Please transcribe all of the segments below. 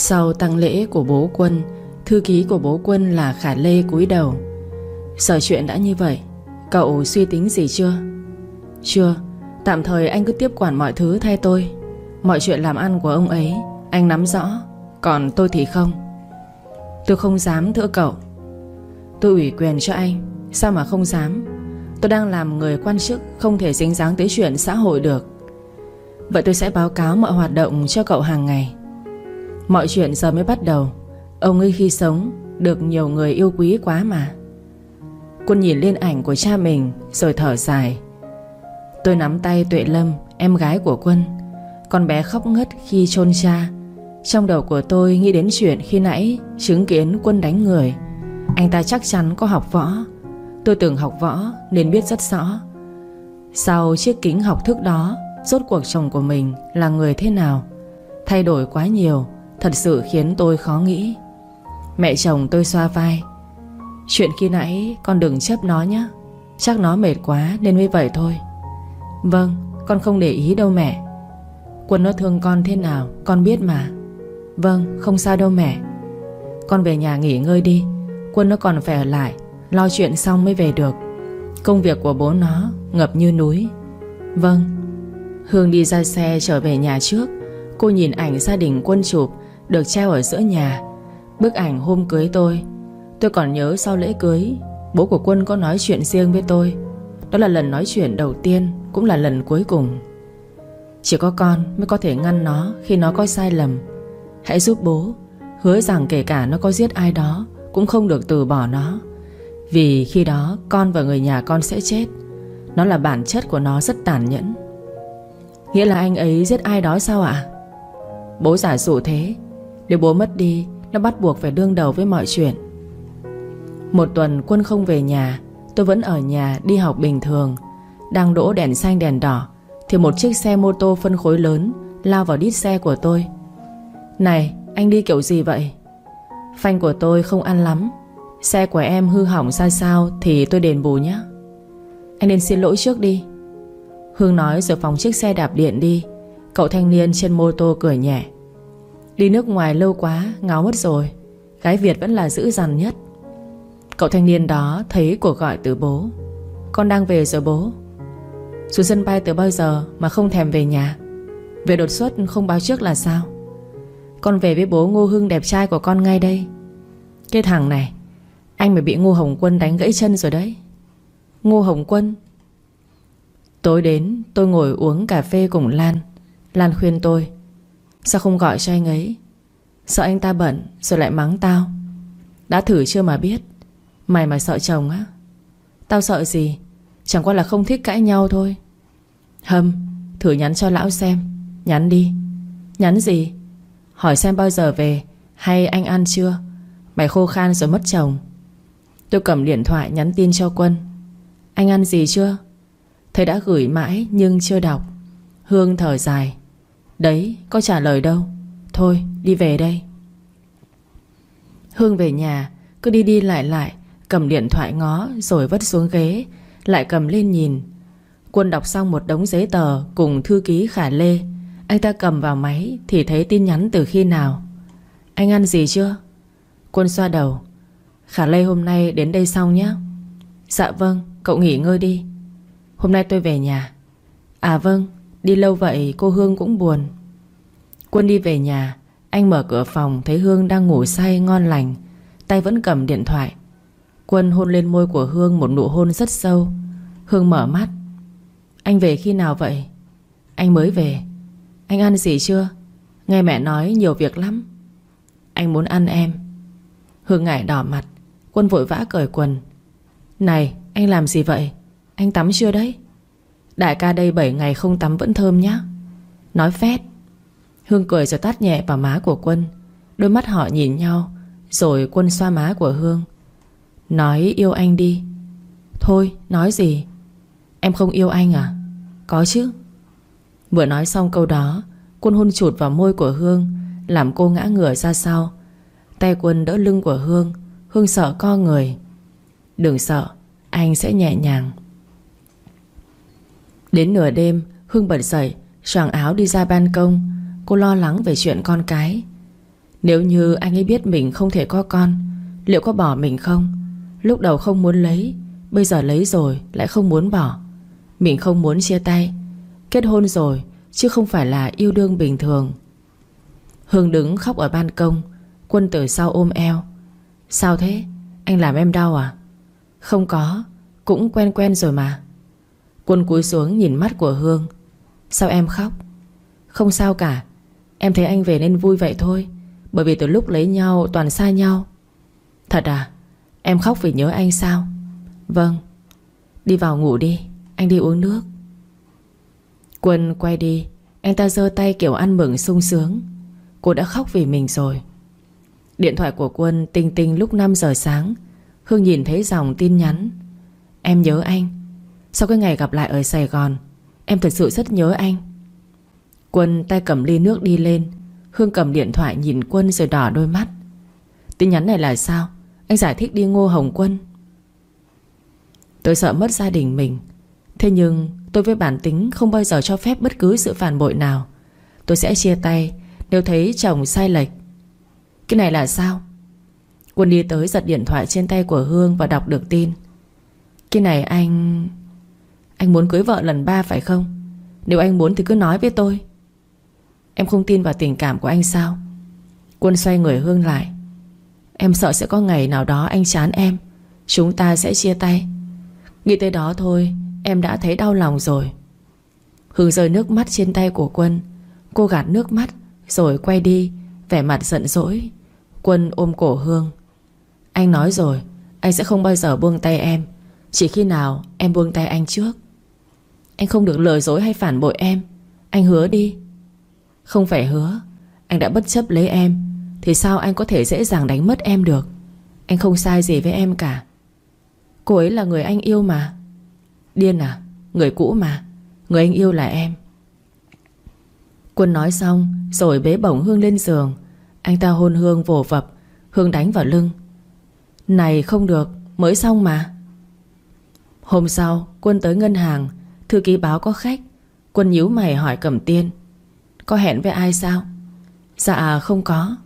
Sau tăng lễ của bố quân, Thư ký của bố quân là Khả Lê cúi đầu. Sở chuyện đã như vậy, Cậu suy tính gì chưa? Chưa, Tạm thời anh cứ tiếp quản mọi thứ thay tôi. Mọi chuyện làm ăn của ông ấy, Anh nắm rõ, Còn tôi thì không. Tôi không dám thưa cậu. Tôi ủy quyền cho anh, Sao mà không dám? Tôi đang làm người quan chức, Không thể dính dáng tới chuyện xã hội được. Vậy tôi sẽ báo cáo mọi hoạt động cho cậu hàng ngày. Mọi chuyện giờ mới bắt đầu. Ông ấy khi sống Được nhiều người yêu quý quá mà. Quân nhìn lên ảnh của cha mình Rồi thở dài. Tôi nắm tay Tuệ Lâm, Em gái của Quân. Con bé khóc ngất khi chôn cha. Trong đầu của tôi nghĩ đến chuyện khi nãy Chứng kiến Quân đánh người. Anh ta chắc chắn có học võ. Tôi từng học võ nên biết rất rõ. Sau chiếc kính học thức đó, Rốt cuộc chồng của mình là người thế nào? Thay đổi quá nhiều Thật sự khiến tôi khó nghĩ. Mẹ chồng tôi xoa vai. Chuyện khi nãy con đừng chấp nó nhé. Chắc nó mệt quá nên mới vậy thôi. Vâng Con không để ý đâu mẹ. Quân nó thương con thế nào, Con biết mà. Vâng không sao đâu mẹ. Con về nhà nghỉ ngơi đi. Quân nó còn phải ở lại, Lo chuyện xong mới về được. Công việc của bố nó ngập như núi. Vâng. Hương đi ra xe trở về nhà trước. Cô nhìn ảnh gia đình quân chụp. Được treo ở giữa nhà. Bức ảnh hôm cưới tôi Tôi còn nhớ sau lễ cưới, Bố của Quân có nói chuyện riêng với tôi. Đó là lần nói chuyện đầu tiên, Cũng là lần cuối cùng. Chỉ có con mới có thể ngăn nó Khi nó có sai lầm. Hãy giúp bố, Hứa rằng kể cả nó có giết ai đó, Cũng không được từ bỏ nó. Vì khi đó, con và người nhà con sẽ chết. Nó là bản chất của nó rất tàn nhẫn. Nghĩa là anh ấy giết ai đó sao ạ? Bố giả dụ thế. Nếu bố mất đi, Nó bắt buộc phải đương đầu với mọi chuyện. Một tuần quân không về nhà, Tôi vẫn ở nhà đi học bình thường. Đang đỗ đèn xanh đèn đỏ, Thì một chiếc xe mô tô phân khối lớn Lao vào đít xe của tôi. Này, anh đi kiểu gì vậy? Phanh của tôi không ăn lắm. Xe của em hư hỏng ra sao Thì tôi đền bù nhé. Anh nên xin lỗi trước đi. Hương nói rồi phóng chiếc xe đạp điện đi. Cậu thanh niên trên mô tô cười nhẹ. Đi nước ngoài lâu quá, Ngáo mất rồi. Gái Việt vẫn là dữ dằn nhất. Cậu thanh niên đó thấy cuộc gọi từ bố. Con đang về rồi bố. Xuống sân bay từ bao giờ Mà không thèm về nhà. Về đột xuất không báo trước là sao? Con về với bố Ngô Hưng đẹp trai của con ngay đây. Cái thằng này, Anh mới bị Ngô Hồng Quân đánh gãy chân rồi đấy. Ngô Hồng Quân. Tối đến, tôi ngồi uống cà phê cùng Lan. Lan khuyên tôi Sao không gọi cho anh ấy? Sợ anh ta bận rồi lại mắng tao. Đã thử chưa mà biết. Mày mà sợ chồng á. Tao sợ gì? Chẳng qua là không thích cãi nhau thôi. Hâm, Thử nhắn cho lão xem. Nhắn đi. Nhắn gì? Hỏi xem bao giờ về, Hay anh ăn chưa? Mày khô khan rồi mất chồng. Tôi cầm điện thoại nhắn tin cho Quân. Anh ăn gì chưa? Thầy đã gửi mãi nhưng chưa đọc. Hương thở dài. Đấy, có trả lời đâu. Thôi, đi về đây. Hương về nhà, Cứ đi đi lại lại, Cầm điện thoại ngó rồi vất xuống ghế, Lại cầm lên nhìn. Quân đọc xong một đống giấy tờ Cùng thư ký Khả Lê. Anh ta cầm vào máy Thì thấy tin nhắn từ khi nào. Anh ăn gì chưa? Quân xoa đầu. Khả Lê hôm nay đến đây xong nhé Dạ vâng cậu nghỉ ngơi đi. Hôm nay tôi về nhà. À vâng. Đi lâu vậy cô Hương cũng buồn. Quân đi về nhà, Anh mở cửa phòng thấy Hương đang ngủ say ngon lành, Tay vẫn cầm điện thoại. Quân hôn lên môi của Hương một nụ hôn rất sâu. Hương mở mắt. Anh về khi nào vậy? Anh mới về. Anh ăn gì chưa? Nghe mẹ nói nhiều việc lắm. Anh muốn ăn em. Hương ngại đỏ mặt. Quân vội vã cởi quần. Này, anh làm gì vậy? Anh tắm chưa đấy? Đại ca đây 7 ngày không tắm vẫn thơm nhá. Nói phét. Hương cười rồi tát nhẹ vào má của Quân. Đôi mắt họ nhìn nhau, Rồi Quân xoa má của Hương. Nói, yêu anh đi. Thôi, nói gì? Em không yêu anh à? Có chứ. Vừa nói xong câu đó, Quân hôn chụt vào môi của Hương, Làm cô ngã ngửa ra sau. Tay Quân đỡ lưng của Hương Hương sợ co người. Đừng sợ, Anh sẽ nhẹ nhàng. Đến nửa đêm Hương bật dậy, choàng áo đi ra ban công. Cô lo lắng về chuyện con cái. Nếu như anh ấy biết mình không thể có con, Liệu có bỏ mình không? Lúc đầu không muốn lấy, Bây giờ lấy rồi lại không muốn bỏ. Mình không muốn chia tay. Kết hôn rồi, chứ không phải là yêu đương bình thường. Hương đứng khóc ở ban công, Quân từ sau ôm eo. Sao thế? Anh làm em đau à? Không có, Cũng quen quen rồi mà. Quân cúi xuống nhìn mắt của Hương. Sao em khóc? Không sao cả. Em thấy anh về nên vui vậy thôi. Bởi vì từ lúc lấy nhau, toàn xa nhau. Thật à? Em khóc vì nhớ anh sao? Vâng. Đi vào ngủ đi. Anh đi uống nước. Quân quay đi. Anh ta giơ tay kiểu ăn mừng sung sướng. Cô đã khóc vì mình rồi. Điện thoại của Quân tinh tinh lúc 5 giờ sáng. Hương nhìn thấy dòng tin nhắn. Em nhớ anh. Sau cái ngày gặp lại ở Sài Gòn, Em thật sự rất nhớ anh. Quân tay cầm ly nước đi lên, Hương cầm điện thoại nhìn Quân rồi đỏ đôi mắt. Tin nhắn này là sao? Anh giải thích đi Ngô Hồng Quân. Tôi sợ mất gia đình mình, Thế nhưng tôi với bản tính Không bao giờ cho phép bất cứ sự phản bội nào. Tôi sẽ chia tay Nếu thấy chồng sai lệch. Cái này là sao? Quân đi tới giật điện thoại trên tay của Hương Và đọc được tin. Cái này anh anh muốn cưới vợ lần ba phải không? Nếu anh muốn thì cứ nói với tôi. Em không tin vào tình cảm của anh sao? Quân xoay người Hương lại. Em sợ sẽ có ngày nào đó anh chán em. Chúng ta sẽ chia tay. Nghĩ tới đó thôi, Em đã thấy đau lòng rồi. Hương rơi nước mắt trên tay của Quân. Cô gạt nước mắt, Rồi quay đi, Vẻ mặt giận dỗi. Quân ôm cổ Hương. Anh nói rồi, Anh sẽ không bao giờ buông tay em. Chỉ khi nào em buông tay anh trước. Anh không được lừa dối hay phản bội em. Anh hứa đi. Không phải hứa. Anh đã bất chấp lấy em. Thì sao anh có thể dễ dàng đánh mất em được? Anh không sai gì với em cả. Cô ấy là người anh yêu mà. Điên à? Người cũ mà. Người anh yêu là em. Quân nói xong, Rồi bế bổng Hương lên giường. Anh ta hôn Hương vồ vập, Hương đánh vào lưng. Này, không được. Mới xong mà. Hôm sau, Quân tới ngân hàng. Thư ký báo có khách. Quân nhíu mày hỏi Cẩm Tiên. Có hẹn với ai sao? Dạ không có.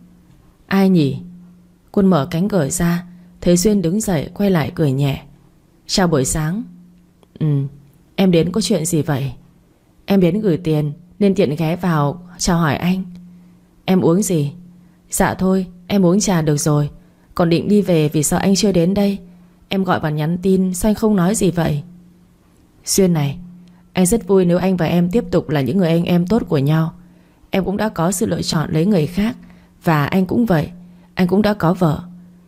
Ai nhỉ? Quân mở cánh cửa ra thế xuyên đứng dậy, quay lại cười nhẹ. Chào buổi sáng. Ừ Em đến có chuyện gì vậy? Em đến gửi tiền, Nên tiện ghé vào, chào hỏi anh. Em uống gì? Dạ thôi, em uống trà được rồi. Còn định đi về vì sợ anh chưa đến đây. Em gọi và nhắn tin, Sao anh không nói gì vậy? Xuyên này anh rất vui nếu anh và em tiếp tục là những người anh em tốt của nhau. Em cũng đã có sự lựa chọn lấy người khác, Và anh cũng vậy. Anh cũng đã có vợ.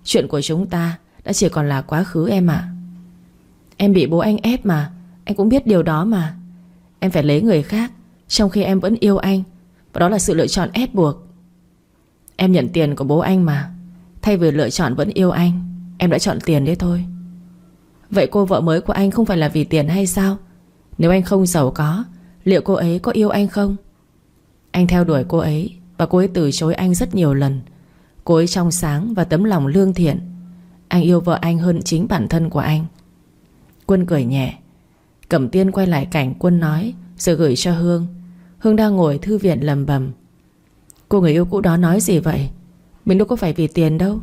Chuyện của chúng ta đã chỉ còn là quá khứ em ạ. Em bị bố anh ép mà. Anh cũng biết điều đó mà. Em phải lấy người khác, Trong khi em vẫn yêu anh. Và đó là sự lựa chọn ép buộc. Em nhận tiền của bố anh mà. Thay vì lựa chọn vẫn yêu anh, Em đã chọn tiền đấy thôi. Vậy cô vợ mới của anh không phải là vì tiền hay sao? Nếu anh không giàu có, Liệu cô ấy có yêu anh không? Anh theo đuổi cô ấy Và cô ấy từ chối anh rất nhiều lần. Cô ấy trong sáng và tấm lòng lương thiện. Anh yêu vợ anh hơn chính bản thân của anh. Quân cười nhẹ. Cẩm tiên quay lại cảnh Quân nói, Rồi gửi cho Hương. Hương đang ngồi thư viện lầm bầm. Cô người yêu cũ đó nói gì vậy? Mình đâu có phải vì tiền đâu.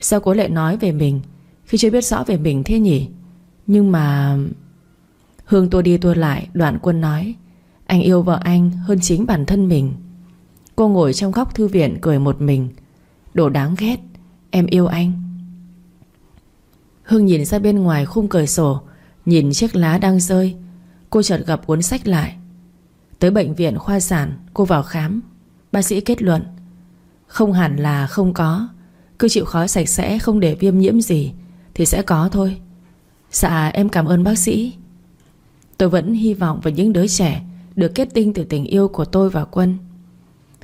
Sao cô lại nói về mình, Khi chưa biết rõ về mình thế nhỉ? Nhưng mà Hương tua đi tua lại, đoạn quân nói, Anh yêu vợ anh hơn chính bản thân mình. Cô ngồi trong góc thư viện cười một mình, Đồ đáng ghét, Em yêu anh. Hương nhìn ra bên ngoài khung cửa sổ, Nhìn chiếc lá đang rơi. Cô chợt gặp cuốn sách lại. Tới bệnh viện khoa sản, Cô vào khám. Bác sĩ kết luận, Không hẳn là không có. Cứ chịu khó sạch sẽ, không để viêm nhiễm gì Thì sẽ có thôi. Dạ em cảm ơn bác sĩ. Tôi vẫn hy vọng vào những đứa trẻ Được kết tinh từ tình yêu của tôi và Quân.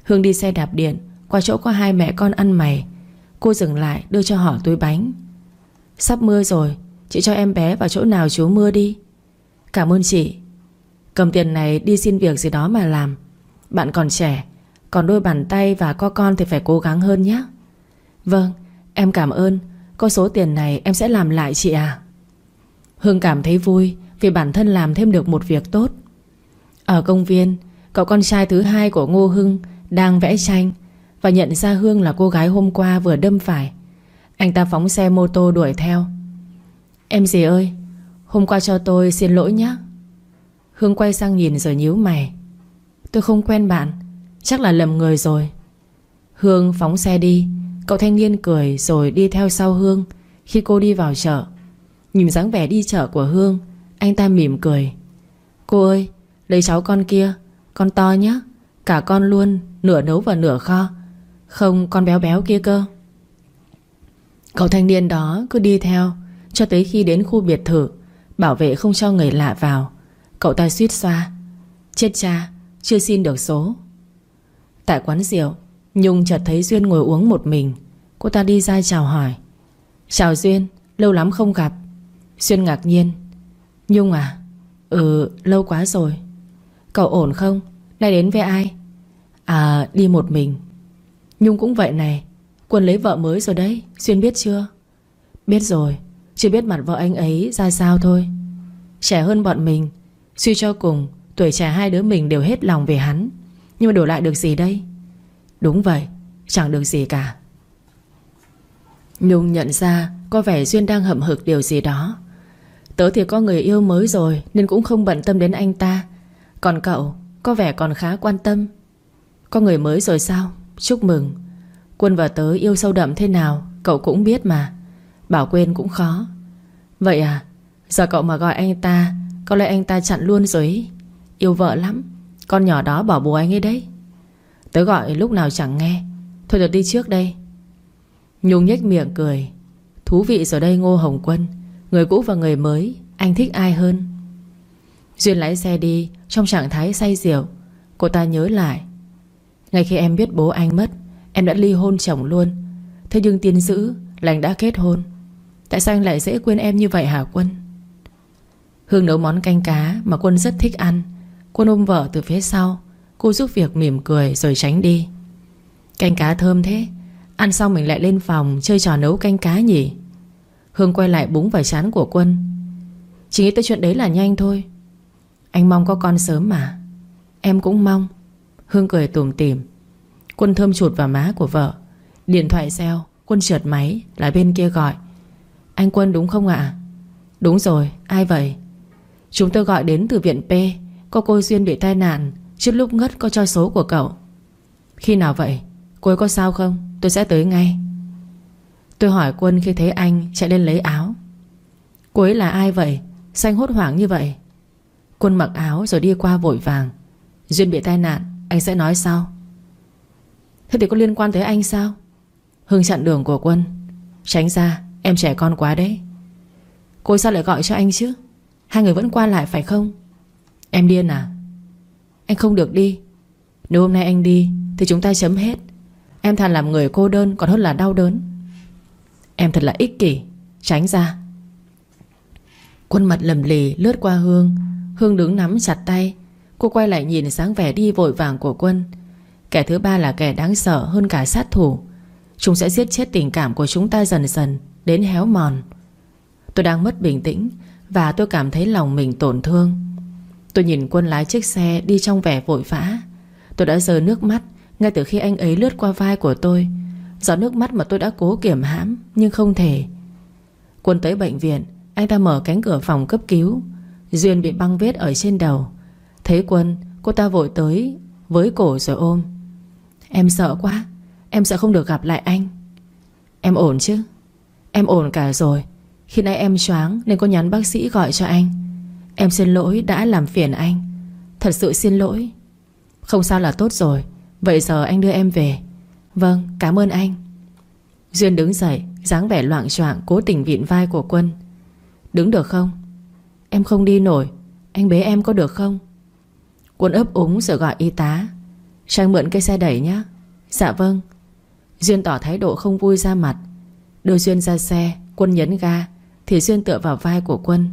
Hương đi xe đạp điện, Qua chỗ có hai mẹ con ăn mày. Cô dừng lại, đưa cho họ túi bánh. Sắp mưa rồi, Chị cho em bé vào chỗ nào chú mưa đi. Cảm ơn chị. Cầm tiền này đi xin việc gì đó mà làm. Bạn còn trẻ, Còn đôi bàn tay và có con thì phải cố gắng hơn nhé. Vâng Em cảm ơn. Có số tiền này em sẽ làm lại chị à. Hương cảm thấy vui. Vì bản thân làm thêm được một việc tốt. Ở công viên, Cậu con trai thứ hai của Ngô Hưng Đang vẽ tranh Và nhận ra Hương là cô gái hôm qua vừa đâm phải. Anh ta phóng xe mô tô đuổi theo. Em gì ơi, Hôm qua cho tôi xin lỗi nhé Hương quay sang nhìn rồi nhíu mày. Tôi không quen bạn, Chắc là lầm người rồi. Hương phóng xe đi, Cậu thanh niên cười rồi đi theo sau Hương Khi cô đi vào chợ. Nhìn dáng vẻ đi chợ của Hương anh ta mỉm cười. Cô ơi, lấy cháu con kia, Con to nhé Cả con luôn, Nửa nấu và nửa kho. Không, con béo béo kia cơ. Cậu thanh niên đó cứ đi theo, Cho tới khi đến khu biệt thự, Bảo vệ không cho người lạ vào. Cậu ta suýt xoa. Chết cha, Chưa xin được số. Tại quán rượu, Nhung chợt thấy Duyên ngồi uống một mình. Cô ta đi ra chào hỏi. Chào Duyên, Lâu lắm không gặp. Duyên ngạc nhiên. Nhung à? Ừ lâu quá rồi. Cậu ổn không? Nay đến với ai? À đi một mình. Nhung cũng vậy này. Quân lấy vợ mới rồi đấy. Xuyên biết chưa? Biết rồi. Chưa biết mặt vợ anh ấy ra sao thôi. Trẻ hơn bọn mình. Suy cho cùng, Tuổi trẻ hai đứa mình đều hết lòng về hắn. Nhưng mà đổi lại được gì đây? Đúng vậy. Chẳng được gì cả. Nhung nhận ra Có vẻ Duyên đang hậm hực điều gì đó. Tớ thì có người yêu mới rồi, Nên cũng không bận tâm đến anh ta. Còn cậu, có vẻ còn khá quan tâm. Có người mới rồi sao? Chúc mừng. Quân và tớ yêu sâu đậm thế nào, Cậu cũng biết mà. Bảo quên cũng khó. Vậy à Giờ cậu mà gọi anh ta, Có lẽ anh ta chặn luôn rồi ý. Yêu vợ lắm, Con nhỏ đó bỏ bố anh ấy đấy. Tớ gọi lúc nào chẳng nghe. Thôi được đi trước đây. Nhung nhếch miệng cười. Thú vị rồi đây, Ngô Hồng Quân. Người cũ và người mới, Anh thích ai hơn? Duyên lái xe đi, Trong trạng thái say rượu. Cô ta nhớ lại. Ngay khi em biết bố anh mất, Em đã ly hôn chồng luôn. Thế nhưng tiên dữ là anh đã kết hôn. Tại sao anh lại dễ quên em như vậy hả Quân? Hương nấu món canh cá Mà Quân rất thích ăn. Quân ôm vợ từ phía sau. Cô giúp việc mỉm cười rồi tránh đi. Canh cá thơm thế. Ăn xong mình lại lên phòng Chơi trò nấu canh cá nhỉ? Hương quay lại búng vào chán của Quân. Chỉ nghĩ tới chuyện đấy là nhanh thôi. Anh mong có con sớm mà. Em cũng mong. Hương cười tủm tỉm. Quân thơm chụt vào má của vợ. Điện thoại reo. Quân trượt máy. Là bên kia gọi. Anh Quân đúng không ạ? Đúng rồi. Ai vậy? Chúng tôi gọi đến từ viện P. Có cô Duyên bị tai nạn. Trước lúc ngất có cho số của cậu. Khi nào vậy? Cô ấy có sao không? Tôi sẽ tới ngay. Tôi hỏi Quân khi thấy anh chạy lên lấy áo. Cô ấy là ai vậy? Xanh hốt hoảng như vậy. Quân mặc áo rồi đi qua vội vàng. Duyên bị tai nạn, Anh sẽ nói sau. Thế thì có liên quan tới anh sao? Hưng chặn đường của Quân. Tránh ra, em trẻ con quá đấy. Cô sao lại gọi cho anh chứ? Hai người vẫn qua lại phải không? Em điên à? Anh không được đi. Nếu hôm nay anh đi, Thì chúng ta chấm hết. Em thà làm người cô đơn còn hơn là đau đớn. Em thật là ích kỷ. Tránh ra. Quân mặt lầm lì lướt qua Hương. Hương đứng nắm chặt tay. Cô quay lại nhìn sáng vẻ đi vội vàng của Quân. Kẻ thứ ba là kẻ đáng sợ hơn cả sát thủ. Chúng sẽ giết chết tình cảm của chúng ta dần dần, Đến héo mòn. Tôi đang mất bình tĩnh Và tôi cảm thấy lòng mình tổn thương. Tôi nhìn quân lái chiếc xe đi trong vẻ vội vã. Tôi đã rơi nước mắt Ngay từ khi anh ấy lướt qua vai của tôi. Giọt nước mắt mà tôi đã cố kiểm hãm, Nhưng không thể. Quân tới bệnh viện, Anh ta mở cánh cửa phòng cấp cứu. Duyên bị băng vết ở trên đầu. Thấy Quân, Cô ta vội tới, Với cổ rồi ôm. Em sợ quá, Em sợ không được gặp lại anh. Em ổn chứ? Em ổn cả rồi. Khi nãy em choáng nên có nhắn bác sĩ gọi cho anh. Em xin lỗi đã làm phiền anh. Thật sự xin lỗi. Không sao là tốt rồi. Vậy giờ anh đưa em về. Vâng cảm ơn anh. Duyên đứng dậy, dáng vẻ loạn choạng, Cố tình vịn vai của Quân. Đứng được không? Em không đi nổi. Anh bế em có được không? Quân ấp úng rồi gọi y tá. Trang mượn cây xe đẩy nhé Dạ vâng. Duyên tỏ thái độ không vui ra mặt. Đưa Duyên ra xe, Quân nhấn ga, Thì Duyên tựa vào vai của Quân.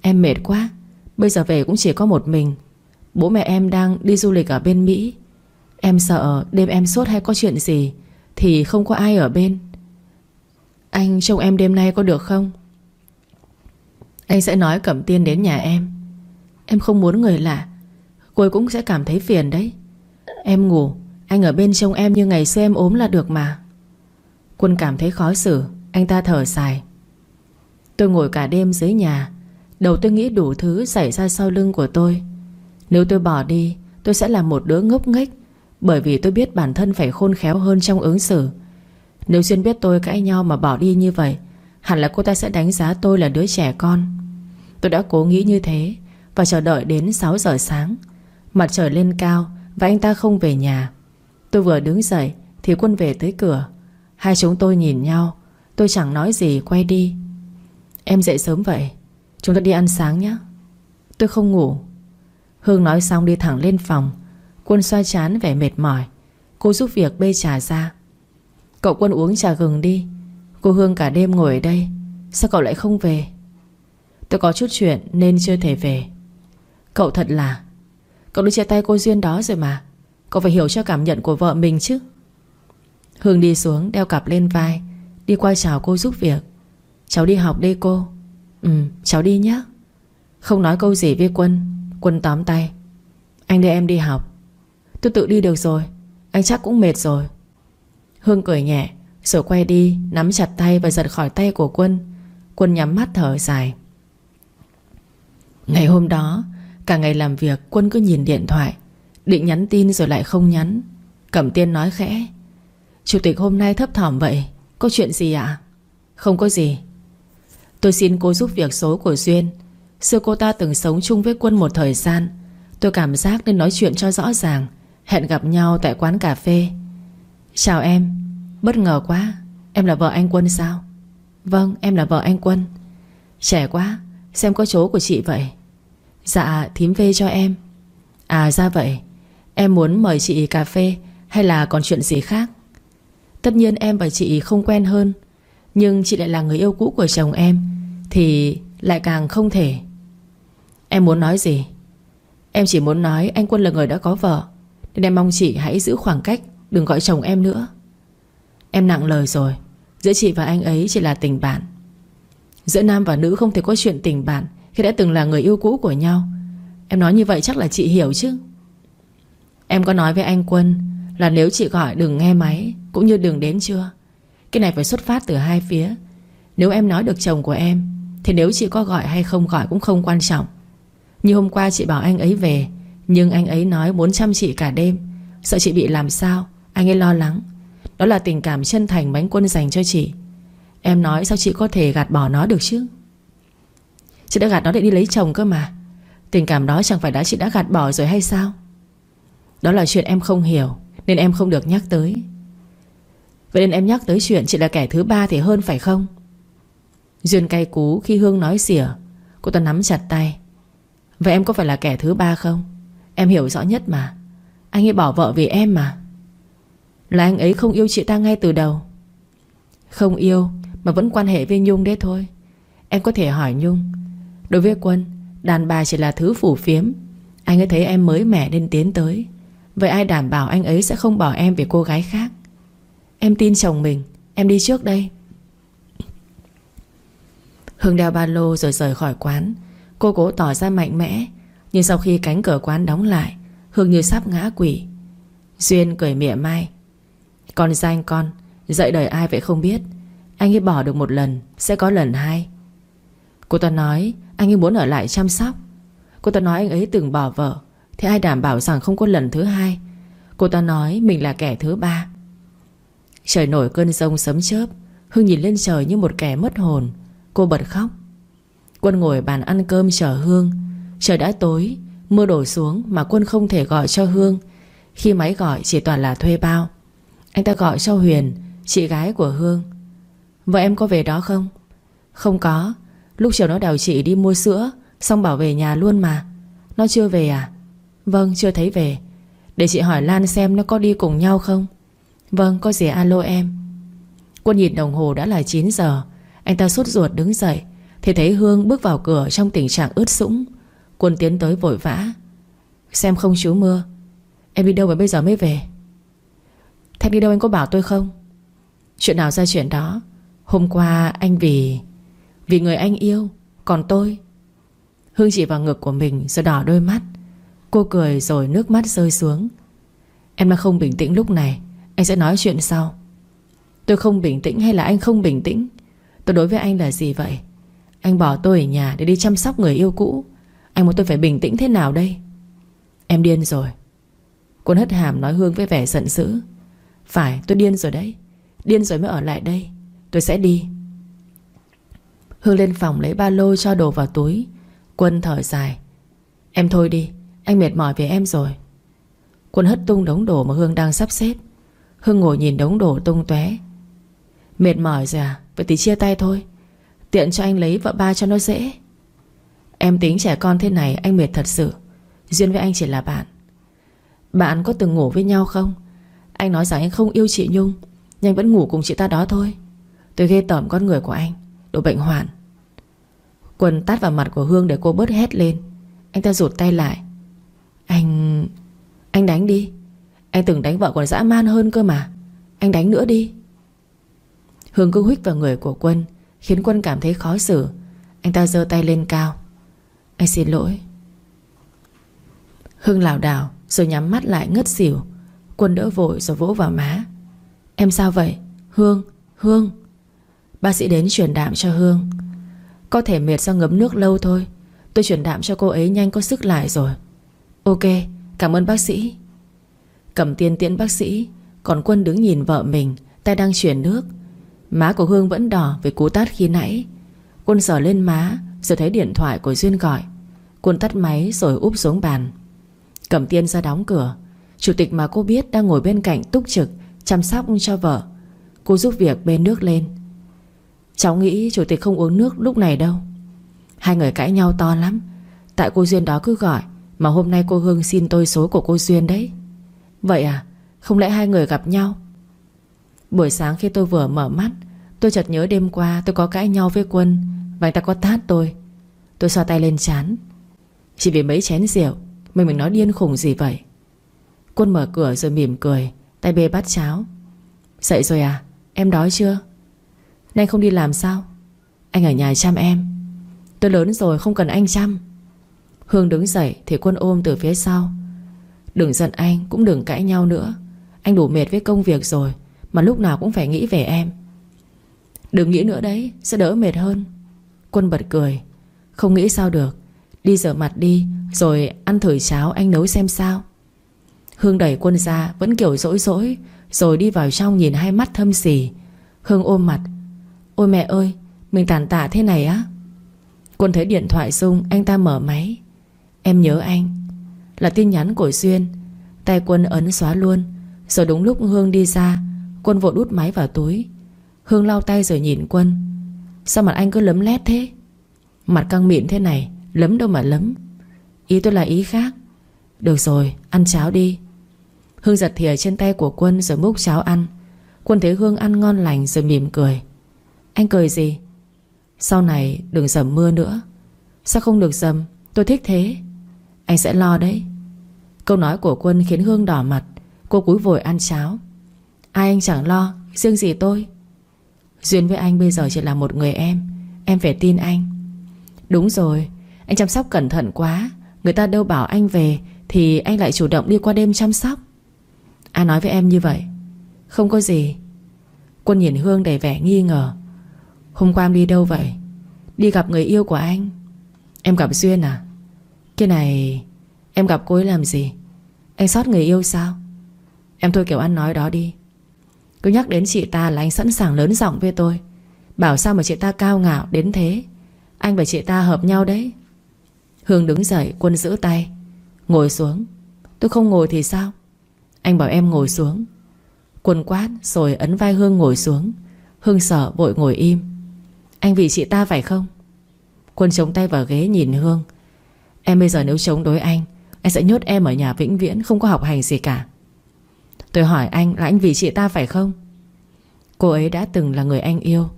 Em mệt quá, Bây giờ về cũng chỉ có một mình. Bố mẹ em đang đi du lịch ở bên Mỹ. Em sợ đêm em sốt hay có chuyện gì Thì không có ai ở bên. Anh trông em đêm nay có được không? Anh sẽ nói Cẩm Tiên đến nhà em. Em không muốn người lạ. Cô ấy cũng sẽ cảm thấy phiền đấy. Em ngủ, Anh ở bên trông em như ngày xưa em ốm là được mà. Quân cảm thấy khó xử, Anh ta thở dài. Tôi ngồi cả đêm dưới nhà, Đầu tôi nghĩ đủ thứ xảy ra sau lưng của tôi. Nếu tôi bỏ đi, Tôi sẽ là một đứa ngốc nghếch. Bởi vì tôi biết bản thân phải khôn khéo hơn trong ứng xử. Nếu Duyên biết tôi cãi nhau mà bỏ đi như vậy, Hẳn là cô ta sẽ đánh giá tôi là đứa trẻ con. Tôi đã cố nghĩ như thế Và chờ đợi đến 6 giờ sáng. Mặt trời lên cao Và anh ta không về nhà. Tôi vừa đứng dậy Thì quân về tới cửa. Hai chúng tôi nhìn nhau, Tôi chẳng nói gì, quay đi. Em dậy sớm vậy, Chúng ta đi ăn sáng nhé. Tôi không ngủ. Hương nói xong đi thẳng lên phòng. Quân xoa chán vẻ mệt mỏi. Cô giúp việc bê trà ra. Cậu Quân uống trà gừng đi. Cô Hương cả đêm ngồi ở đây. Sao cậu lại không về? Tôi có chút chuyện nên chưa thể về. Cậu thật là. Cậu đã chia tay cô Duyên đó rồi mà. Cậu phải hiểu cho cảm nhận của vợ mình chứ. Hương đi xuống, đeo cặp lên vai. Đi qua chào cô giúp việc. Cháu đi học đây cô. Ừ cháu đi nhé Không nói câu gì với Quân. Quân tóm tay. Anh đưa em đi học. Tôi tự đi được rồi, Anh chắc cũng mệt rồi. Hương cười nhẹ, Rồi quay đi, Nắm chặt tay và giật khỏi tay của Quân. Quân nhắm mắt thở dài. Ngày hôm đó, Cả ngày làm việc, Quân cứ nhìn điện thoại, Định nhắn tin rồi lại không nhắn. Cẩm tiên nói khẽ, Chủ tịch hôm nay thấp thỏm vậy, Có chuyện gì ạ? Không có gì. Tôi xin cô giúp việc số của Duyên. Xưa cô ta từng sống chung với quân một thời gian, Tôi cảm giác nên nói chuyện cho rõ ràng Hẹn gặp nhau tại quán cà phê. Chào em, Bất ngờ quá, Em là vợ anh Quân sao? Vâng em là vợ anh Quân. Trẻ quá, Xem có chỗ của chị vậy. Dạ thím phê cho em. À ra vậy, Em muốn mời chị cà phê Hay là còn chuyện gì khác? Tất nhiên em và chị không quen hơn, Nhưng chị lại là người yêu cũ của chồng em, Thì lại càng không thể. Em muốn nói gì? Em chỉ muốn nói anh Quân là người đã có vợ nên em mong chị hãy giữ khoảng cách, Đừng gọi chồng em nữa. Em nặng lời rồi. Giữa chị và anh ấy chỉ là tình bạn. Giữa nam và nữ không thể có chuyện tình bạn Khi đã từng là người yêu cũ của nhau. Em nói như vậy chắc là chị hiểu chứ? Em có nói với anh Quân Là nếu chị gọi đừng nghe máy Cũng như đừng đến chưa Cái này phải xuất phát từ hai phía. Nếu em nói được chồng của em, Thì nếu chị có gọi hay không gọi cũng không quan trọng. Như hôm qua chị bảo anh ấy về nhưng anh ấy nói muốn chăm chị cả đêm. Sợ chị bị làm sao, Anh ấy lo lắng. Đó là tình cảm chân thành bánh quân dành cho chị. Em nói sao chị có thể gạt bỏ nó được chứ? Chị đã gạt nó để đi lấy chồng cơ mà. Tình cảm đó chẳng phải đã chị đã gạt bỏ rồi hay sao? Đó là chuyện em không hiểu, Nên em không được nhắc tới. Vậy nên em nhắc tới chuyện chị là kẻ thứ ba thì hơn phải không? Duyên cay cú khi Hương nói xỉa, Cô ta nắm chặt tay. Vậy em có phải là kẻ thứ ba không? Em hiểu rõ nhất mà. Anh ấy bỏ vợ vì em mà. Là anh ấy không yêu chị ta ngay từ đầu. Không yêu, Mà vẫn quan hệ với Nhung đấy thôi. Em có thể hỏi Nhung. Đối với Quân, Đàn bà chỉ là thứ phủ phiếm. Anh ấy thấy em mới mẻ nên tiến tới. Vậy ai đảm bảo anh ấy sẽ không bỏ em vì cô gái khác? Em tin chồng mình. Em đi trước đây. Hương đeo ba lô rồi rời khỏi quán. Cô cố tỏ ra mạnh mẽ. Nhưng sau khi cánh cửa quán đóng lại, Hương như sắp ngã quỷ Duyên cười mỉa mai. Con danh con, Dạy đời ai vậy không biết. Anh ấy bỏ được một lần, Sẽ có lần hai. Cô ta nói, anh ấy muốn ở lại chăm sóc. Cô ta nói anh ấy từng bỏ vợ, Thì ai đảm bảo rằng không có lần thứ hai? Cô ta nói mình là kẻ thứ ba. Trời nổi cơn rông sấm chớp, Hương nhìn lên trời như một kẻ mất hồn. Cô bật khóc. Quân ngồi bàn ăn cơm chờ Hương. Trời đã tối, Mưa đổ xuống mà Quân không thể gọi cho Hương. Khi máy gọi, chỉ toàn là thuê bao. Anh ta gọi cho Huyền, Chị gái của Hương. Vợ em có về đó không? Không có. Lúc chiều nó đèo chị đi mua sữa, Xong bảo về nhà luôn mà. Nó chưa về à? Vâng chưa thấy về. Để chị hỏi Lan xem nó có đi cùng nhau không? Vâng có gì alo em. Quân nhìn đồng hồ đã là 9 giờ. Anh ta sốt ruột đứng dậy, Thì thấy Hương bước vào cửa trong tình trạng ướt sũng. Quân tiến tới vội vã. Xem không chú mưa, Em đi đâu mà bây giờ mới về? Thế đi đâu anh có bảo tôi không? Chuyện nào ra chuyện đó? Hôm qua anh vì Vì người anh yêu, Còn tôi. Hương chỉ vào ngực của mình rồi đỏ đôi mắt. Cô cười rồi nước mắt rơi xuống. Em đang không bình tĩnh lúc này, Anh sẽ nói chuyện sau. Tôi không bình tĩnh hay là anh không bình tĩnh? Tôi đối với anh là gì vậy? Anh bỏ tôi ở nhà để đi chăm sóc người yêu cũ. Anh muốn tôi phải bình tĩnh thế nào đây? Em điên rồi. Quân hất hàm nói Hương với vẻ giận dữ. Phải, tôi điên rồi đấy. Điên rồi mới ở lại đây. Tôi sẽ đi. Hương lên phòng lấy ba lô cho đồ vào túi. Quân thở dài. Em thôi đi, Anh mệt mỏi về em rồi. Quân hất tung đống đồ mà Hương đang sắp xếp. Hương ngồi nhìn đống đồ tung tóe. Mệt mỏi rồi à? Vậy thì chia tay thôi. Tiện cho anh lấy vợ ba cho nó dễ. Em tính trẻ con thế này, anh mệt thật sự. Duyên với anh chỉ là bạn. Bạn có từng ngủ với nhau không? Anh nói rằng anh không yêu chị Nhung, Nhưng vẫn ngủ cùng chị ta đó thôi. Tôi ghê tởm con người của anh Đồ bệnh hoạn. Quân tát vào mặt của Hương để cô bớt hét lên. Anh ta rụt tay lại. Anh... Anh đánh đi. Anh từng đánh vợ còn dã man hơn cơ mà. Anh đánh nữa đi. Hương cứ huých vào người của Quân, Khiến Quân cảm thấy khó xử. Anh ta giơ tay lên cao. Anh xin lỗi. Hương lảo đảo, Rồi nhắm mắt lại ngất xỉu. Quân đỡ vội rồi vỗ vào má. Em sao vậy? Hương Hương. Bác sĩ đến chuyển đạm cho Hương. Có thể mệt do ngấm nước lâu thôi. Tôi chuyển đạm cho cô ấy nhanh có sức lại rồi. Ok, Cảm ơn bác sĩ. Cầm tiên tiễn bác sĩ, Còn Quân đứng nhìn vợ mình, Tay đang chuyển nước. Má của Hương vẫn đỏ vì cú tát khi nãy. Quân sờ lên má rồi thấy điện thoại của Duyên gọi. Quân tắt máy rồi úp xuống bàn. Cầm tiên ra đóng cửa. Chủ tịch mà cô biết đang ngồi bên cạnh túc trực, Chăm sóc cho vợ. Cô giúp việc bê nước lên. Cháu nghĩ chủ tịch không uống nước lúc này đâu. Hai người cãi nhau to lắm. Tại cô Duyên đó cứ gọi, Mà hôm nay cô Hương xin tôi số của cô Duyên đấy. Vậy à? Không lẽ hai người gặp nhau? Buổi sáng khi tôi vừa mở mắt, Tôi chợt nhớ đêm qua tôi có cãi nhau với Quân. Và anh ta có tát tôi. Tôi xoa tay lên chán. Chỉ vì mấy chén rượu Mình mình nói điên khùng gì vậy? Quân mở cửa rồi mỉm cười, Tay bê bát cháo. Dậy rồi à Em đói chưa? Nay không đi làm sao? Anh ở nhà chăm em. Tôi lớn rồi không cần anh chăm. Hương đứng dậy thì quân ôm từ phía sau. Đừng giận anh, cũng đừng cãi nhau nữa. Anh đủ mệt với công việc rồi, Mà lúc nào cũng phải nghĩ về em. Đừng nghĩ nữa đấy, Sẽ đỡ mệt hơn. Quân bật cười. Không nghĩ sao được. Đi rửa mặt đi, Rồi ăn thử cháo anh nấu xem sao. Hương đẩy quân ra Vẫn kiểu dỗi dỗi Rồi đi vào trong nhìn hai mắt thâm xỉ Hương ôm mặt. Ôi mẹ ơi, Mình tàn tạ thế này á. Quân thấy điện thoại rung, Anh ta mở máy. Em nhớ anh. Là tin nhắn của Duyên. Tay quân ấn xóa luôn. Rồi đúng lúc Hương đi ra, Quân vội đút máy vào túi. Hương lau tay rồi nhìn quân. Sao mặt anh cứ lấm lét thế? Mặt căng mịn thế này, Lấm đâu mà lấm. Ý tôi là ý khác. Được rồi, ăn cháo đi. Hương giật thìa trên tay của quân rồi múc cháo ăn. Quân thấy Hương ăn ngon lành rồi mỉm cười. Anh cười gì? Sau này đừng dầm mưa nữa. Sao không được dầm? Tôi thích thế. Anh sẽ lo đấy. Câu nói của Quân khiến Hương đỏ mặt. Cô cúi vội ăn cháo. Ai anh chẳng lo, Riêng gì tôi? Duyên với anh bây giờ chỉ là một người em. Em phải tin anh. Đúng rồi, Anh chăm sóc cẩn thận quá. Người ta đâu bảo anh về Thì anh lại chủ động đi qua đêm chăm sóc. À nói với em như vậy. Không có gì. Quân nhìn Hương đầy vẻ nghi ngờ. Hôm qua em đi đâu vậy? Đi gặp người yêu của anh. Em gặp Duyên à? Cái này, Em gặp cô ấy làm gì? Anh sót người yêu sao? Em thôi kiểu ăn nói đó đi. Cứ nhắc đến chị ta là anh sẵn sàng lớn giọng với tôi. Bảo sao mà chị ta cao ngạo đến thế? Anh và chị ta hợp nhau đấy. Hương đứng dậy, Quân giữ tay. Ngồi xuống. Tôi không ngồi thì sao? Anh bảo em ngồi xuống. Quân quát, rồi ấn vai Hương ngồi xuống. Hương sợ, vội ngồi im. Anh vì chị ta phải không? Quân chống tay vào ghế nhìn Hương. Em bây giờ nếu chống đối anh Anh sẽ nhốt em ở nhà vĩnh viễn, Không có học hành gì cả. Tôi hỏi anh là anh vì chị ta phải không? Cô ấy đã từng là người anh yêu.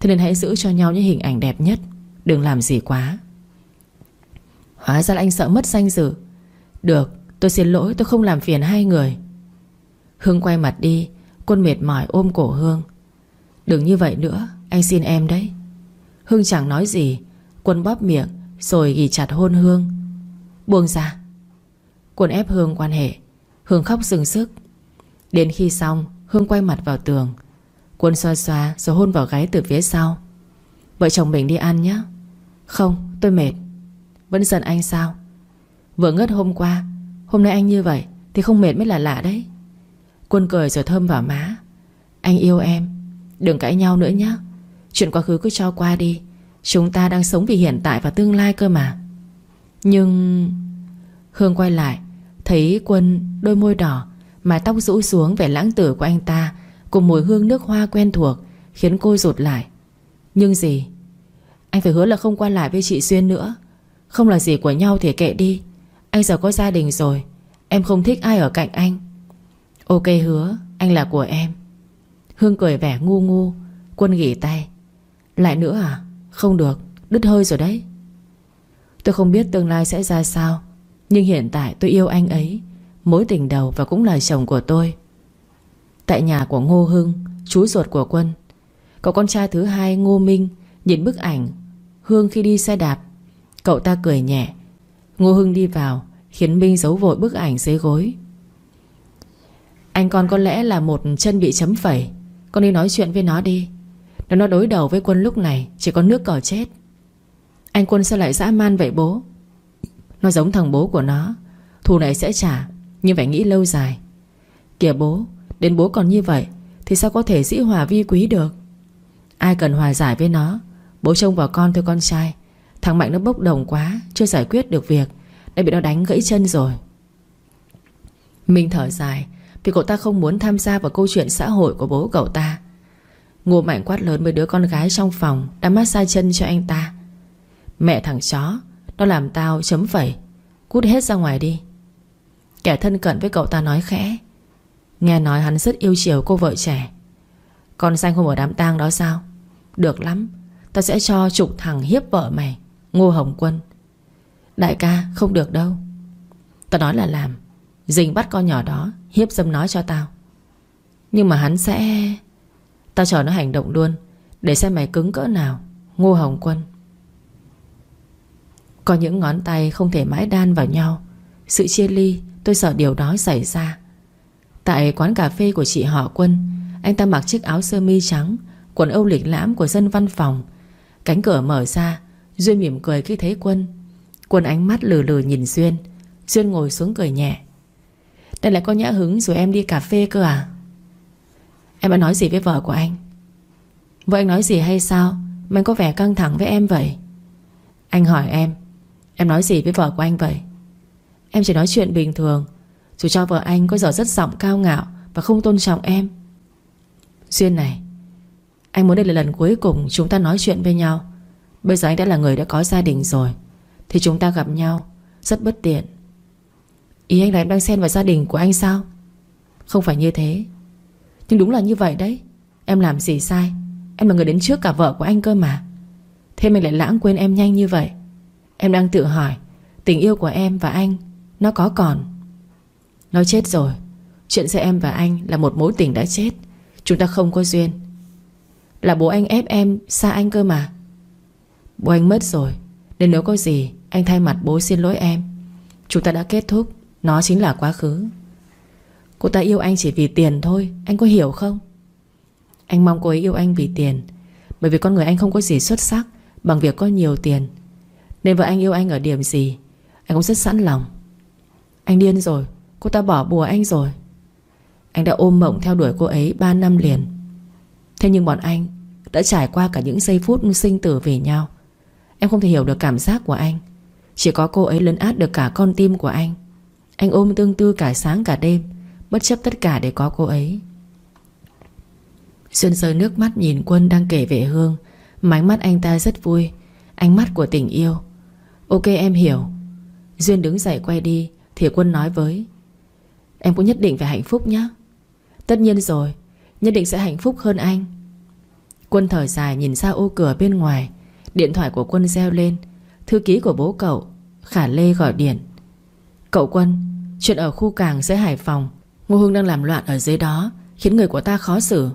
Thế nên hãy giữ cho nhau những hình ảnh đẹp nhất. Đừng làm gì quá. Hóa ra là anh sợ mất danh dự. Được, tôi xin lỗi, tôi không làm phiền hai người. Hương quay mặt đi Quân mệt mỏi ôm cổ Hương. Đừng như vậy nữa, Anh xin em đấy. Hương chẳng nói gì Quân bóp miệng, Rồi ghi chặt hôn Hương. Buông ra. Quân ép Hương quan hệ. Hương khóc dừng sức. Đến khi xong Hương quay mặt vào tường. Quân xoa xoa rồi hôn vào gáy từ phía sau. Vợ chồng mình đi ăn nhé. Không, tôi mệt. Vẫn giận anh sao? Vừa ngất hôm qua, Hôm nay anh như vậy Thì không mệt mới là lạ đấy. Quân cười rồi thơm vào má. Anh yêu em, Đừng cãi nhau nữa nhé. Chuyện quá khứ cứ cho qua đi. Chúng ta đang sống vì hiện tại và tương lai cơ mà. Nhưng Hương quay lại, Thấy Quân đôi môi đỏ mà tóc rũ xuống vẻ lãng tử của anh ta, Cùng mùi hương nước hoa quen thuộc, Khiến cô rụt lại. Nhưng gì? Anh phải hứa là không qua lại với chị Xuyên nữa. Không là gì của nhau thì kệ đi. Anh giờ có gia đình rồi, Em không thích ai ở cạnh anh. Ok hứa, Anh là của em. Hương cười vẻ ngu ngu, Quân nghỉ tay. Lại nữa à? Không được, Đứt hơi rồi đấy. Tôi không biết tương lai sẽ ra sao, Nhưng hiện tại tôi yêu anh ấy. Mối tình đầu và cũng là chồng của tôi. Tại nhà của Ngô Hưng, Chú ruột của Quân, Cậu con trai thứ hai Ngô Minh Nhìn bức ảnh Hương khi đi xe đạp. Cậu ta cười nhẹ. Ngô Hưng đi vào, Khiến Minh giấu vội bức ảnh dưới gối. Anh con có lẽ là một chân bị chấm phẩy. Con đi nói chuyện với nó đi. Nếu nó đối đầu với Quân lúc này, Chỉ có nước cỏ chết. Anh Quân sao lại dã man vậy bố? Nó giống thằng bố của nó. Thù này sẽ trả. Nhưng phải nghĩ lâu dài. Kìa bố, Đến bố còn như vậy, Thì sao có thể dĩ hòa vi quý được? Ai cần hòa giải với nó? Bố trông vào con thôi con trai. Thằng Mạnh nó bốc đồng quá, Chưa giải quyết được việc, Đã bị nó đánh gãy chân rồi. Minh thở dài, Vì cậu ta không muốn tham gia vào câu chuyện xã hội của bố cậu ta. Ngô Mạnh quát lớn với đứa con gái trong phòng, Đã massage chân cho anh ta. Mẹ thằng chó, Nó làm tao chấm phẩy. Cút hết ra ngoài đi. Kẻ thân cận với cậu ta nói khẽ. Nghe nói hắn rất yêu chiều cô vợ trẻ. Con xanh không ở đám tang đó sao? Được lắm, ta sẽ cho chục thằng hiếp vợ mày, Ngô Hồng Quân. Đại ca, không được đâu. Tao nói là làm, Dình bắt con nhỏ đó, Hiếp dâm nói cho tao. Nhưng mà hắn sẽ Tao chờ nó hành động luôn, Để xem mày cứng cỡ nào, Ngô Hồng Quân. Có những ngón tay không thể mãi đan vào nhau, Sự chia ly Tôi sợ điều đó xảy ra. Tại quán cà phê của chị họ Quân, Anh ta mặc chiếc áo sơ mi trắng, Quần âu lịch lãm của dân văn phòng. Cánh cửa mở ra, Duyên mỉm cười khi thấy Quân. Quân ánh mắt lừ lừ nhìn Duyên. Duyên ngồi xuống cười nhẹ. Đây là con nhã hứng rồi em đi cà phê cơ à? Em đã nói gì với vợ của anh? Vợ anh nói gì hay sao? Mà anh có vẻ căng thẳng với em vậy. Anh hỏi em Em nói gì với vợ của anh vậy? Em chỉ nói chuyện bình thường. Dù cho vợ anh có giờ rất giọng cao ngạo Và không tôn trọng em. Duyên này, Anh muốn đây là lần cuối cùng chúng ta nói chuyện với nhau. Bây giờ anh đã là người đã có gia đình rồi, Thì chúng ta gặp nhau Rất bất tiện. Ý anh là em đang xen vào gia đình của anh sao? Không phải như thế. Nhưng đúng là như vậy đấy. Em làm gì sai? Em là người đến trước cả vợ của anh cơ mà. Thế mình lại lãng quên em nhanh như vậy. Em đang tự hỏi, Tình yêu của em và anh nó có còn. Nó chết rồi. Chuyện giữa em và anh là một mối tình đã chết. Chúng ta không có duyên. Là bố anh ép em xa anh cơ mà. Bố anh mất rồi. Nên nếu có gì, Anh thay mặt bố xin lỗi em. Chúng ta đã kết thúc. Nó chính là quá khứ. Cô ta yêu anh chỉ vì tiền thôi. Anh có hiểu không? Anh mong cô ấy yêu anh vì tiền. Bởi vì con người anh không có gì xuất sắc Bằng việc có nhiều tiền. Nên vợ anh yêu anh ở điểm gì, Anh cũng rất sẵn lòng. Anh điên rồi, Cô ta bỏ bùa anh rồi. Anh đã ôm mộng theo đuổi cô ấy 3 năm liền. Thế nhưng bọn anh Đã trải qua cả những giây phút sinh tử vì nhau. Em không thể hiểu được cảm giác của anh. Chỉ có cô ấy lấn át được cả con tim của anh. Anh ôm tương tư cả sáng cả đêm, Bất chấp tất cả để có cô ấy. Xuân rơi nước mắt nhìn Quân đang kể về Hương. Mánh ánh mắt anh ta rất vui, Ánh mắt của tình yêu. Ok, em hiểu. Duyên đứng dậy quay đi thì Quân nói với, Em cũng nhất định phải hạnh phúc nhé Tất nhiên rồi, Nhất định sẽ hạnh phúc hơn anh. Quân thở dài nhìn ra ô cửa bên ngoài, Điện thoại của Quân reo lên, Thư ký của bố cậu, Khả Lê gọi điện. Cậu Quân, Chuyện ở khu cảng dưới Hải Phòng Ngô Hương đang làm loạn ở dưới đó, Khiến người của ta khó xử.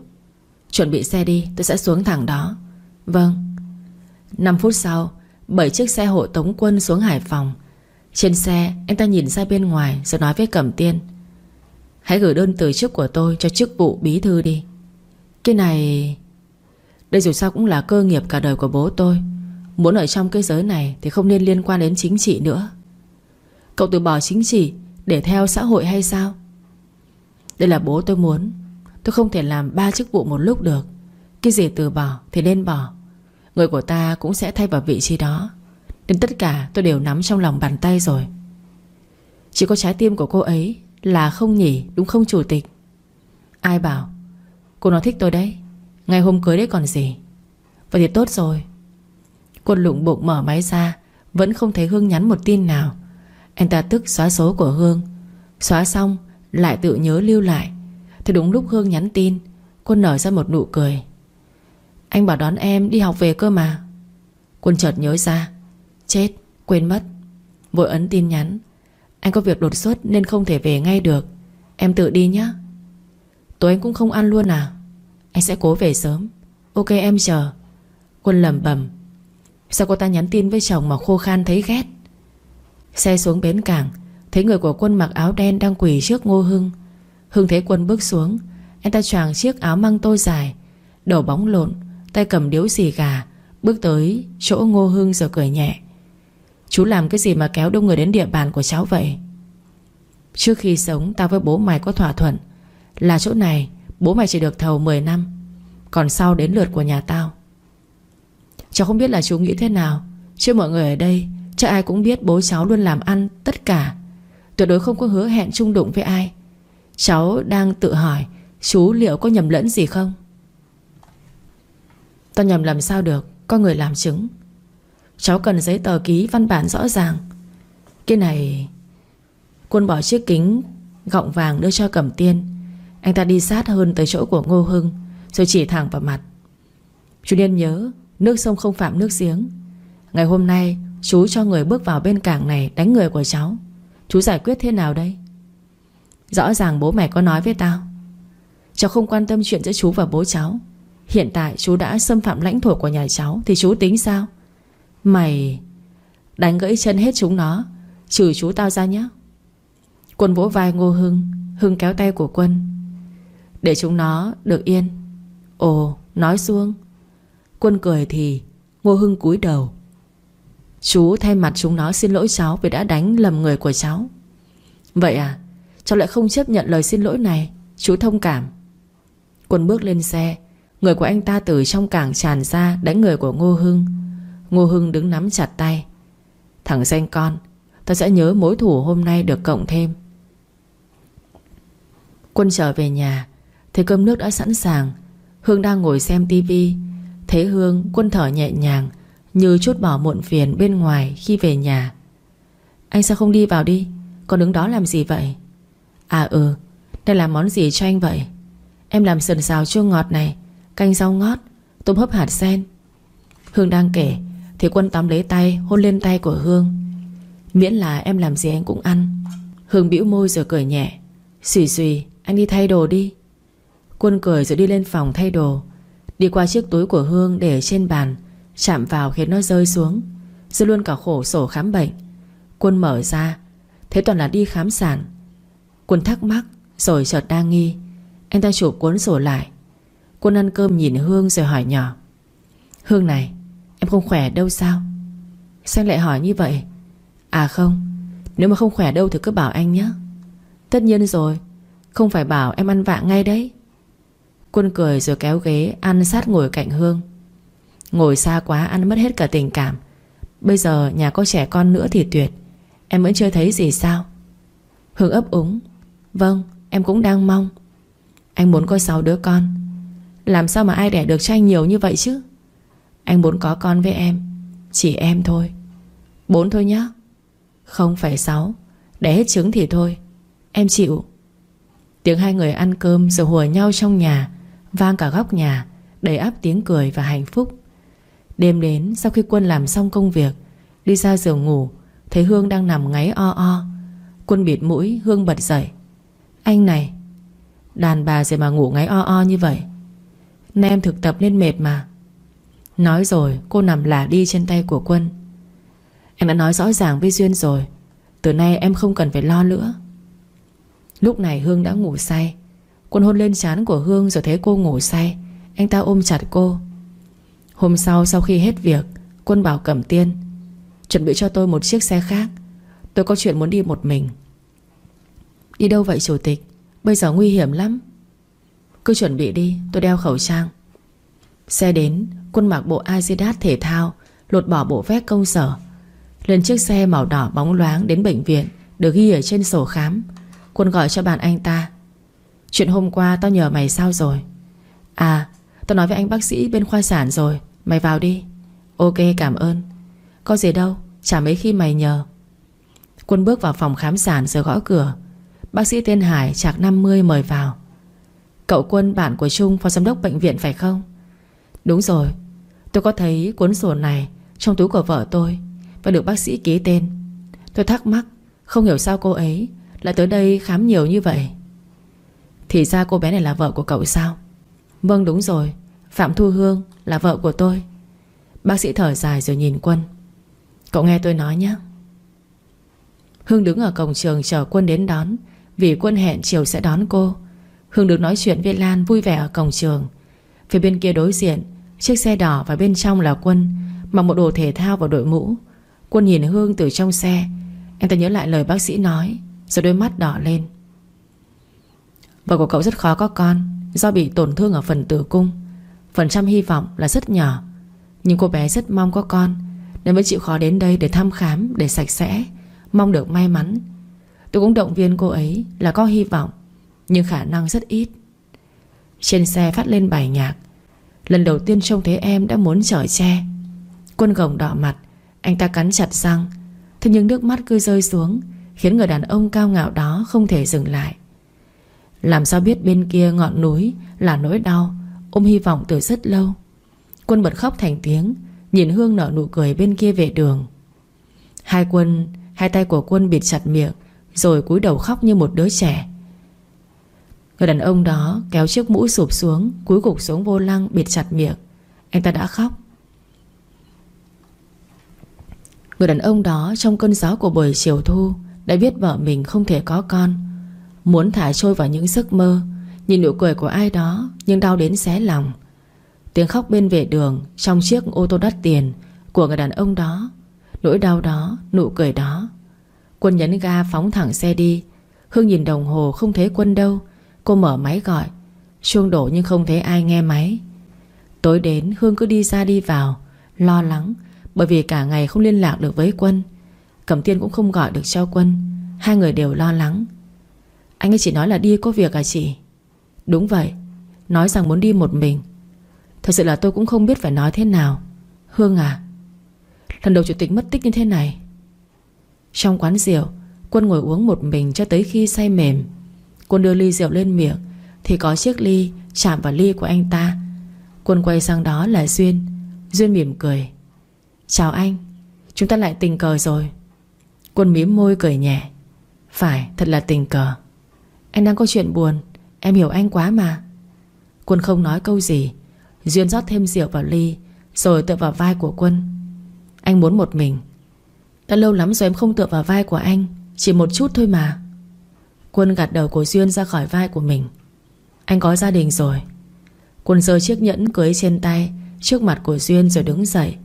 Chuẩn bị xe đi, tôi sẽ xuống thẳng đó. Vâng. 5 phút sau 7 chiếc xe hộ tống quân xuống Hải Phòng trên xe, anh ta nhìn ra bên ngoài Rồi nói với Cẩm Tiên, Hãy gửi đơn từ chức của tôi cho chức vụ bí thư đi. Cái này, Đây dù sao cũng là cơ nghiệp cả đời của bố tôi. Muốn ở trong cái giới này Thì không nên liên quan đến chính trị nữa. Cậu từ bỏ chính trị Để theo xã hội hay sao? Đây là bố tôi muốn. Tôi không thể làm ba chức vụ một lúc được. Cái gì từ bỏ thì nên bỏ. Người của ta cũng sẽ thay vào vị trí đó. Nên tất cả tôi đều nắm trong lòng bàn tay rồi. Chỉ có trái tim của cô ấy Là không nhỉ, đúng không chủ tịch? Ai bảo, Cô nó thích tôi đấy, Ngày hôm cưới đấy còn gì? Vậy thì tốt rồi. Quân lụng bụng mở máy ra, Vẫn không thấy Hương nhắn một tin nào. Anh ta tức xóa số của Hương. Xóa xong, lại tự nhớ lưu lại. Thì đúng lúc Hương nhắn tin Quân nở ra một nụ cười. Anh bảo đón em đi học về cơ mà. Quân chợt nhớ ra Chết, quên mất. Vội ấn tin nhắn. Anh có việc đột xuất nên không thể về ngay được. Em tự đi nhé Tối anh cũng không ăn luôn à? Anh sẽ cố về sớm. Ok em chờ. Quân lầm bầm Sao cô ta nhắn tin với chồng mà khô khan thấy ghét? Xe xuống bến cảng Thấy người của quân mặc áo đen đang quỳ trước Ngô Hưng. Hưng thấy quân bước xuống. Anh ta choàng chiếc áo măng tô dài Đầu bóng lộn Tay cầm điếu xì gà Bước tới chỗ Ngô Hưng rồi cười nhẹ. Chú làm cái gì mà kéo đông người đến địa bàn của cháu vậy? Trước khi sống, Tao với bố mày có thỏa thuận Là chỗ này, bố mày chỉ được thầu 10 năm, Còn sau đến lượt của nhà tao. Cháu không biết là chú nghĩ thế nào. Chứ mọi người ở đây, Chắc ai cũng biết bố cháu luôn làm ăn tất cả. Tuyệt đối không có hứa hẹn chung đụng với ai. Cháu đang tự hỏi, Chú liệu có nhầm lẫn gì không? Tao nhầm làm sao được, Có người làm chứng. Cháu cần giấy tờ ký văn bản rõ ràng. Cái này, Quân bỏ chiếc kính Gọng vàng đưa cho Cẩm Tiên. Anh ta đi sát hơn tới chỗ của Ngô Hưng, Rồi chỉ thẳng vào mặt. Chú Điên nhớ, Nước sông không phạm nước giếng. Ngày hôm nay, chú cho người bước vào bên cảng này Đánh người của cháu. Chú giải quyết thế nào đây? Rõ ràng bố mẹ có nói với tao. Cháu không quan tâm chuyện giữa chú và bố cháu. Hiện tại chú đã xâm phạm lãnh thổ của nhà cháu Thì chú tính sao? Mày, Đánh gãy chân hết chúng nó, Trừ chú tao ra nhé. Quân vỗ vai Ngô Hưng Hưng kéo tay của Quân. Để chúng nó được yên. Ồ, nói xuông. Quân cười thì Ngô Hưng cúi đầu. Chú thay mặt chúng nó xin lỗi cháu Vì đã đánh lầm người của cháu. Vậy à Cháu lại không chấp nhận lời xin lỗi này, Chú thông cảm. Quân bước lên xe, Người của anh ta từ trong cảng tràn ra Đánh người của Ngô Hưng. Ngô Hưng đứng nắm chặt tay. Thằng danh con, Ta sẽ nhớ mối thủ hôm nay được cộng thêm. Quân trở về nhà, Thấy cơm nước đã sẵn sàng. Hương đang ngồi xem tivi Thấy Hương, quân thở nhẹ nhàng, Như chút bỏ muộn phiền bên ngoài khi về nhà. Anh sao không đi vào đi? Còn đứng đó làm gì vậy? À ừ Đây là món gì cho anh vậy? Em làm sườn xào chua ngọt này, Canh rau ngót, Tôm hấp hạt sen. Hương đang kể thì quân tóm lấy tay, hôn lên tay của Hương. Miễn là em làm gì anh cũng ăn. Hương bĩu môi rồi cười nhẹ. Xùi xùi anh đi thay đồ đi. Quân cười rồi đi lên phòng thay đồ. Đi qua chiếc túi của Hương để trên bàn. Chạm vào khiến nó rơi xuống. Rồi luôn cả khổ sổ khám bệnh. Quân mở ra. Thế toàn là đi khám sản. Quân thắc mắc, rồi chợt đa nghi. Anh ta chụp cuốn sổ lại. Quân ăn cơm nhìn Hương rồi hỏi nhỏ. Hương này Em không khỏe đâu sao? Sao lại hỏi như vậy? À không, Nếu mà không khỏe đâu thì cứ bảo anh nhé Tất nhiên rồi, Không phải bảo em ăn vạ ngay đấy. Quân cười rồi kéo ghế Ăn sát ngồi cạnh Hương. Ngồi xa quá ăn mất hết cả tình cảm. Bây giờ nhà có trẻ con nữa thì tuyệt. Em vẫn chưa thấy gì sao? Hương ấp úng. Vâng em cũng đang mong. Anh muốn có 6 đứa con. Làm sao mà ai đẻ được cho anh nhiều như vậy chứ? Anh muốn có con với em, Chỉ em thôi. Bốn thôi nhá. Không phải sáu Để hết trứng thì thôi. Em chịu. Tiếng hai người ăn cơm rồi hùa nhau trong nhà, Vang cả góc nhà, Đầy áp tiếng cười và hạnh phúc. Đêm đến, sau khi Quân làm xong công việc, Đi ra giường ngủ, Thấy Hương đang nằm ngáy o o. Quân bịt mũi, Hương bật dậy. Anh này, Đàn bà gì mà ngủ ngáy o o như vậy? Nay em thực tập nên mệt mà. Nói rồi, cô nằm lả đi trên tay của Quân. Em đã nói rõ ràng với Duyên rồi. Từ nay em không cần phải lo nữa. Lúc này Hương đã ngủ say. Quân hôn lên trán của Hương rồi thấy cô ngủ say. Anh ta ôm chặt cô. Hôm sau sau khi hết việc, Quân bảo Cẩm Tiên, Chuẩn bị cho tôi một chiếc xe khác. Tôi có chuyện muốn đi một mình. Đi đâu vậy, chủ tịch? Bây giờ nguy hiểm lắm. Cứ chuẩn bị đi, tôi đeo khẩu trang. Xe đến Quân mặc bộ Adidas thể thao, Lột bỏ bộ vest công sở. Lên chiếc xe màu đỏ bóng loáng đến bệnh viện, Được ghi ở trên sổ khám. Quân gọi cho bạn anh ta. Chuyện hôm qua tao nhờ mày sao rồi? À tao nói với anh bác sĩ bên khoa sản rồi, Mày vào đi. Ok, cảm ơn. Có gì đâu, Chả mấy khi mày nhờ. Quân bước vào phòng khám sản rồi gõ cửa. Bác sĩ tên Hải chạc 50 mời vào. Cậu Quân bạn của Trung, Phó giám đốc bệnh viện phải không? Đúng rồi Tôi có thấy cuốn sổ này Trong túi của vợ tôi Và được bác sĩ ký tên. Tôi thắc mắc, Không hiểu sao cô ấy Lại tới đây khám nhiều như vậy. Thì ra cô bé này là vợ của cậu sao? Vâng đúng rồi. Phạm Thu Hương là vợ của tôi. Bác sĩ thở dài rồi nhìn Quân. Cậu nghe tôi nói nhé. Hương đứng ở cổng trường chờ Quân đến đón. Vì Quân hẹn chiều sẽ đón cô, Hương được nói chuyện với Lan vui vẻ ở cổng trường. Phía bên kia đối diện Chiếc xe đỏ và bên trong là Quân, Mặc một đồ thể thao và đội mũ. Quân nhìn Hương từ trong xe. Anh ta nhớ lại lời bác sĩ nói, Rồi đôi mắt đỏ lên. Vợ của cậu rất khó có con, Do bị tổn thương ở phần tử cung. Phần trăm hy vọng là rất nhỏ, Nhưng cô bé rất mong có con, Nên mới chịu khó đến đây để thăm khám, Để sạch sẽ, Mong được may mắn. Tôi cũng động viên cô ấy là có hy vọng, Nhưng khả năng rất ít. Trên xe phát lên bài nhạc. Lần đầu tiên trông thấy em đã muốn chở che. Quân gồng đỏ mặt, Anh ta cắn chặt răng. Thế nhưng nước mắt cứ rơi xuống, Khiến người đàn ông cao ngạo đó không thể dừng lại. Làm sao biết bên kia ngọn núi Là nỗi đau, Ôm hy vọng từ rất lâu. Quân bật khóc thành tiếng, Nhìn Hương nở nụ cười bên kia về đường. Hai quân, Hai tay của quân bịt chặt miệng, Rồi cúi đầu khóc như một đứa trẻ. Người đàn ông đó kéo chiếc mũ sụp xuống Cúi gục xuống vô lăng bịt chặt miệng. Anh ta đã khóc. Người đàn ông đó trong cơn gió của buổi chiều thu Đã biết vợ mình không thể có con Muốn thả trôi vào những giấc mơ Nhìn nụ cười của ai đó Nhưng đau đến xé lòng. Tiếng khóc bên vệ đường Trong chiếc ô tô đắt tiền Của người đàn ông đó Nỗi đau đó, nụ cười đó. Quân nhấn ga phóng thẳng xe đi Hương nhìn đồng hồ không thấy quân đâu Cô mở máy gọi. Chuông đổ nhưng không thấy ai nghe máy. Tối đến, Hương cứ đi ra đi vào, Lo lắng, Bởi vì cả ngày không liên lạc được với quân. Cẩm tiên cũng không gọi được cho quân. Hai người đều lo lắng. Anh ấy chỉ nói là đi có việc à chị? Đúng vậy, Nói rằng muốn đi một mình. Thật sự là tôi cũng không biết phải nói thế nào. Hương à Lần đầu chủ tịch mất tích như thế này. Trong quán rượu, Quân ngồi uống một mình cho tới khi say mềm. Quân đưa ly rượu lên miệng, Thì có chiếc ly chạm vào ly của anh ta. Quân quay sang đó là Duyên. Duyên mỉm cười. Chào anh, Chúng ta lại tình cờ rồi. Quân mím môi cười nhẹ. Phải, thật là tình cờ. Anh đang có chuyện buồn, Em hiểu anh quá mà. Quân không nói câu gì. Duyên rót thêm rượu vào ly, Rồi tựa vào vai của Quân. Anh muốn một mình. Đã lâu lắm rồi em không tựa vào vai của anh, Chỉ một chút thôi mà. Quân gạt đầu của Duyên ra khỏi vai của mình. Anh có gia đình rồi. Quân giơ chiếc nhẫn cưới trên tay, Trước mặt của Duyên rồi đứng dậy.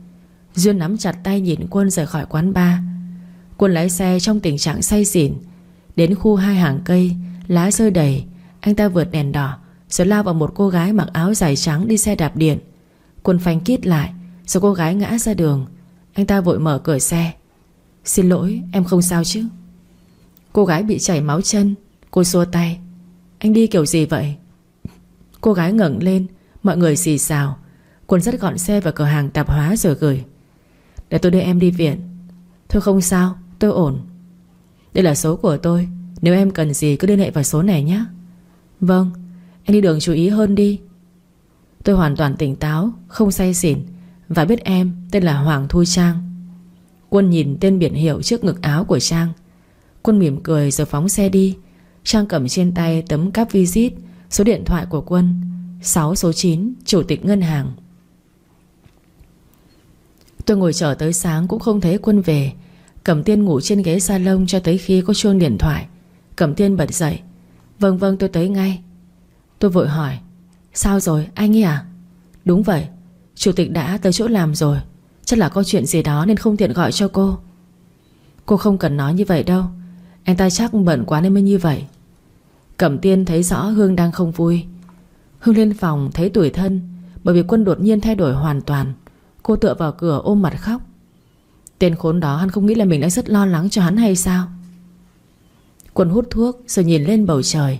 Duyên nắm chặt tay nhìn Quân rời khỏi quán bar. Quân lái xe trong tình trạng say xỉn. Đến khu hai hàng cây, Lá rơi đầy. Anh ta vượt đèn đỏ, Rồi lao vào một cô gái mặc áo dài trắng đi xe đạp điện. Quân phanh kít lại, Rồi cô gái ngã ra đường. Anh ta vội mở cửa xe. Xin lỗi, em không sao chứ? Cô gái bị chảy máu chân. Cô xua tay. Anh đi kiểu gì vậy? Cô gái ngẩng lên. Mọi người xì xào. Quân rất gọn xe vào cửa hàng tạp hóa rồi gửi. Để tôi đưa em đi viện. Thôi không sao, tôi ổn. Đây là số của tôi. Nếu em cần gì cứ liên hệ vào số này nhé. Vâng Anh đi đường chú ý hơn đi. Tôi hoàn toàn tỉnh táo, Không say xỉn Và biết em tên là Hoàng Thu Trang. Quân nhìn tên biển hiệu trước ngực áo của Trang. Quân mỉm cười rồi phóng xe đi. Trang cầm trên tay tấm cáp visit Số điện thoại của Quân 6 số 9 Chủ tịch ngân hàng. Tôi ngồi chờ tới sáng cũng không thấy Quân về. Cẩm tiên ngủ trên ghế salon Cho tới khi có chuông điện thoại. Cẩm tiên bật dậy. Vâng vâng tôi tới ngay. Tôi vội hỏi, Sao rồi, anh ấy à? Đúng vậy, Chủ tịch đã tới chỗ làm rồi. Chắc là có chuyện gì đó nên không tiện gọi cho cô. Cô không cần nói như vậy đâu. Anh ta chắc bận quá nên mới như vậy. Cẩm tiên thấy rõ Hương đang không vui. Hương lên phòng thấy tuổi thân, Bởi vì quân đột nhiên thay đổi hoàn toàn. Cô tựa vào cửa ôm mặt khóc. Tên khốn đó hắn không nghĩ là mình đã rất lo lắng cho hắn hay sao? Quân hút thuốc Rồi nhìn lên bầu trời.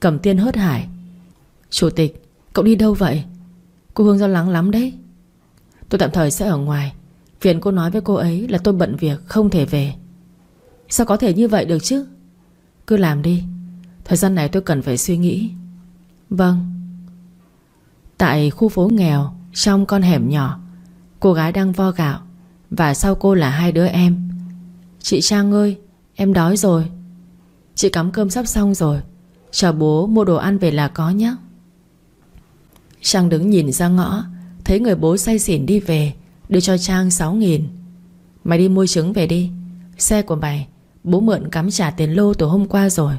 Cẩm tiên hớt hải. Chủ tịch, cậu đi đâu vậy? Cô Hương lo lắng lắm đấy. Tôi tạm thời sẽ ở ngoài. Phiền cô nói với cô ấy là tôi bận việc, Không thể về. Sao có thể như vậy được chứ? Cứ làm đi. Thời gian này tôi cần phải suy nghĩ. Vâng. Tại khu phố nghèo, Trong con hẻm nhỏ, Cô gái đang vo gạo, Và sau cô là hai đứa em. Chị Trang ơi, Em đói rồi. Chị cắm cơm sắp xong rồi. Chờ bố mua đồ ăn về là có nhé. Trang đứng nhìn ra ngõ, Thấy người bố say xỉn đi về, Đưa cho Trang 6 nghìn. Mày đi mua trứng về đi. Xe của mày Bố mượn cắm trả tiền lô từ hôm qua rồi.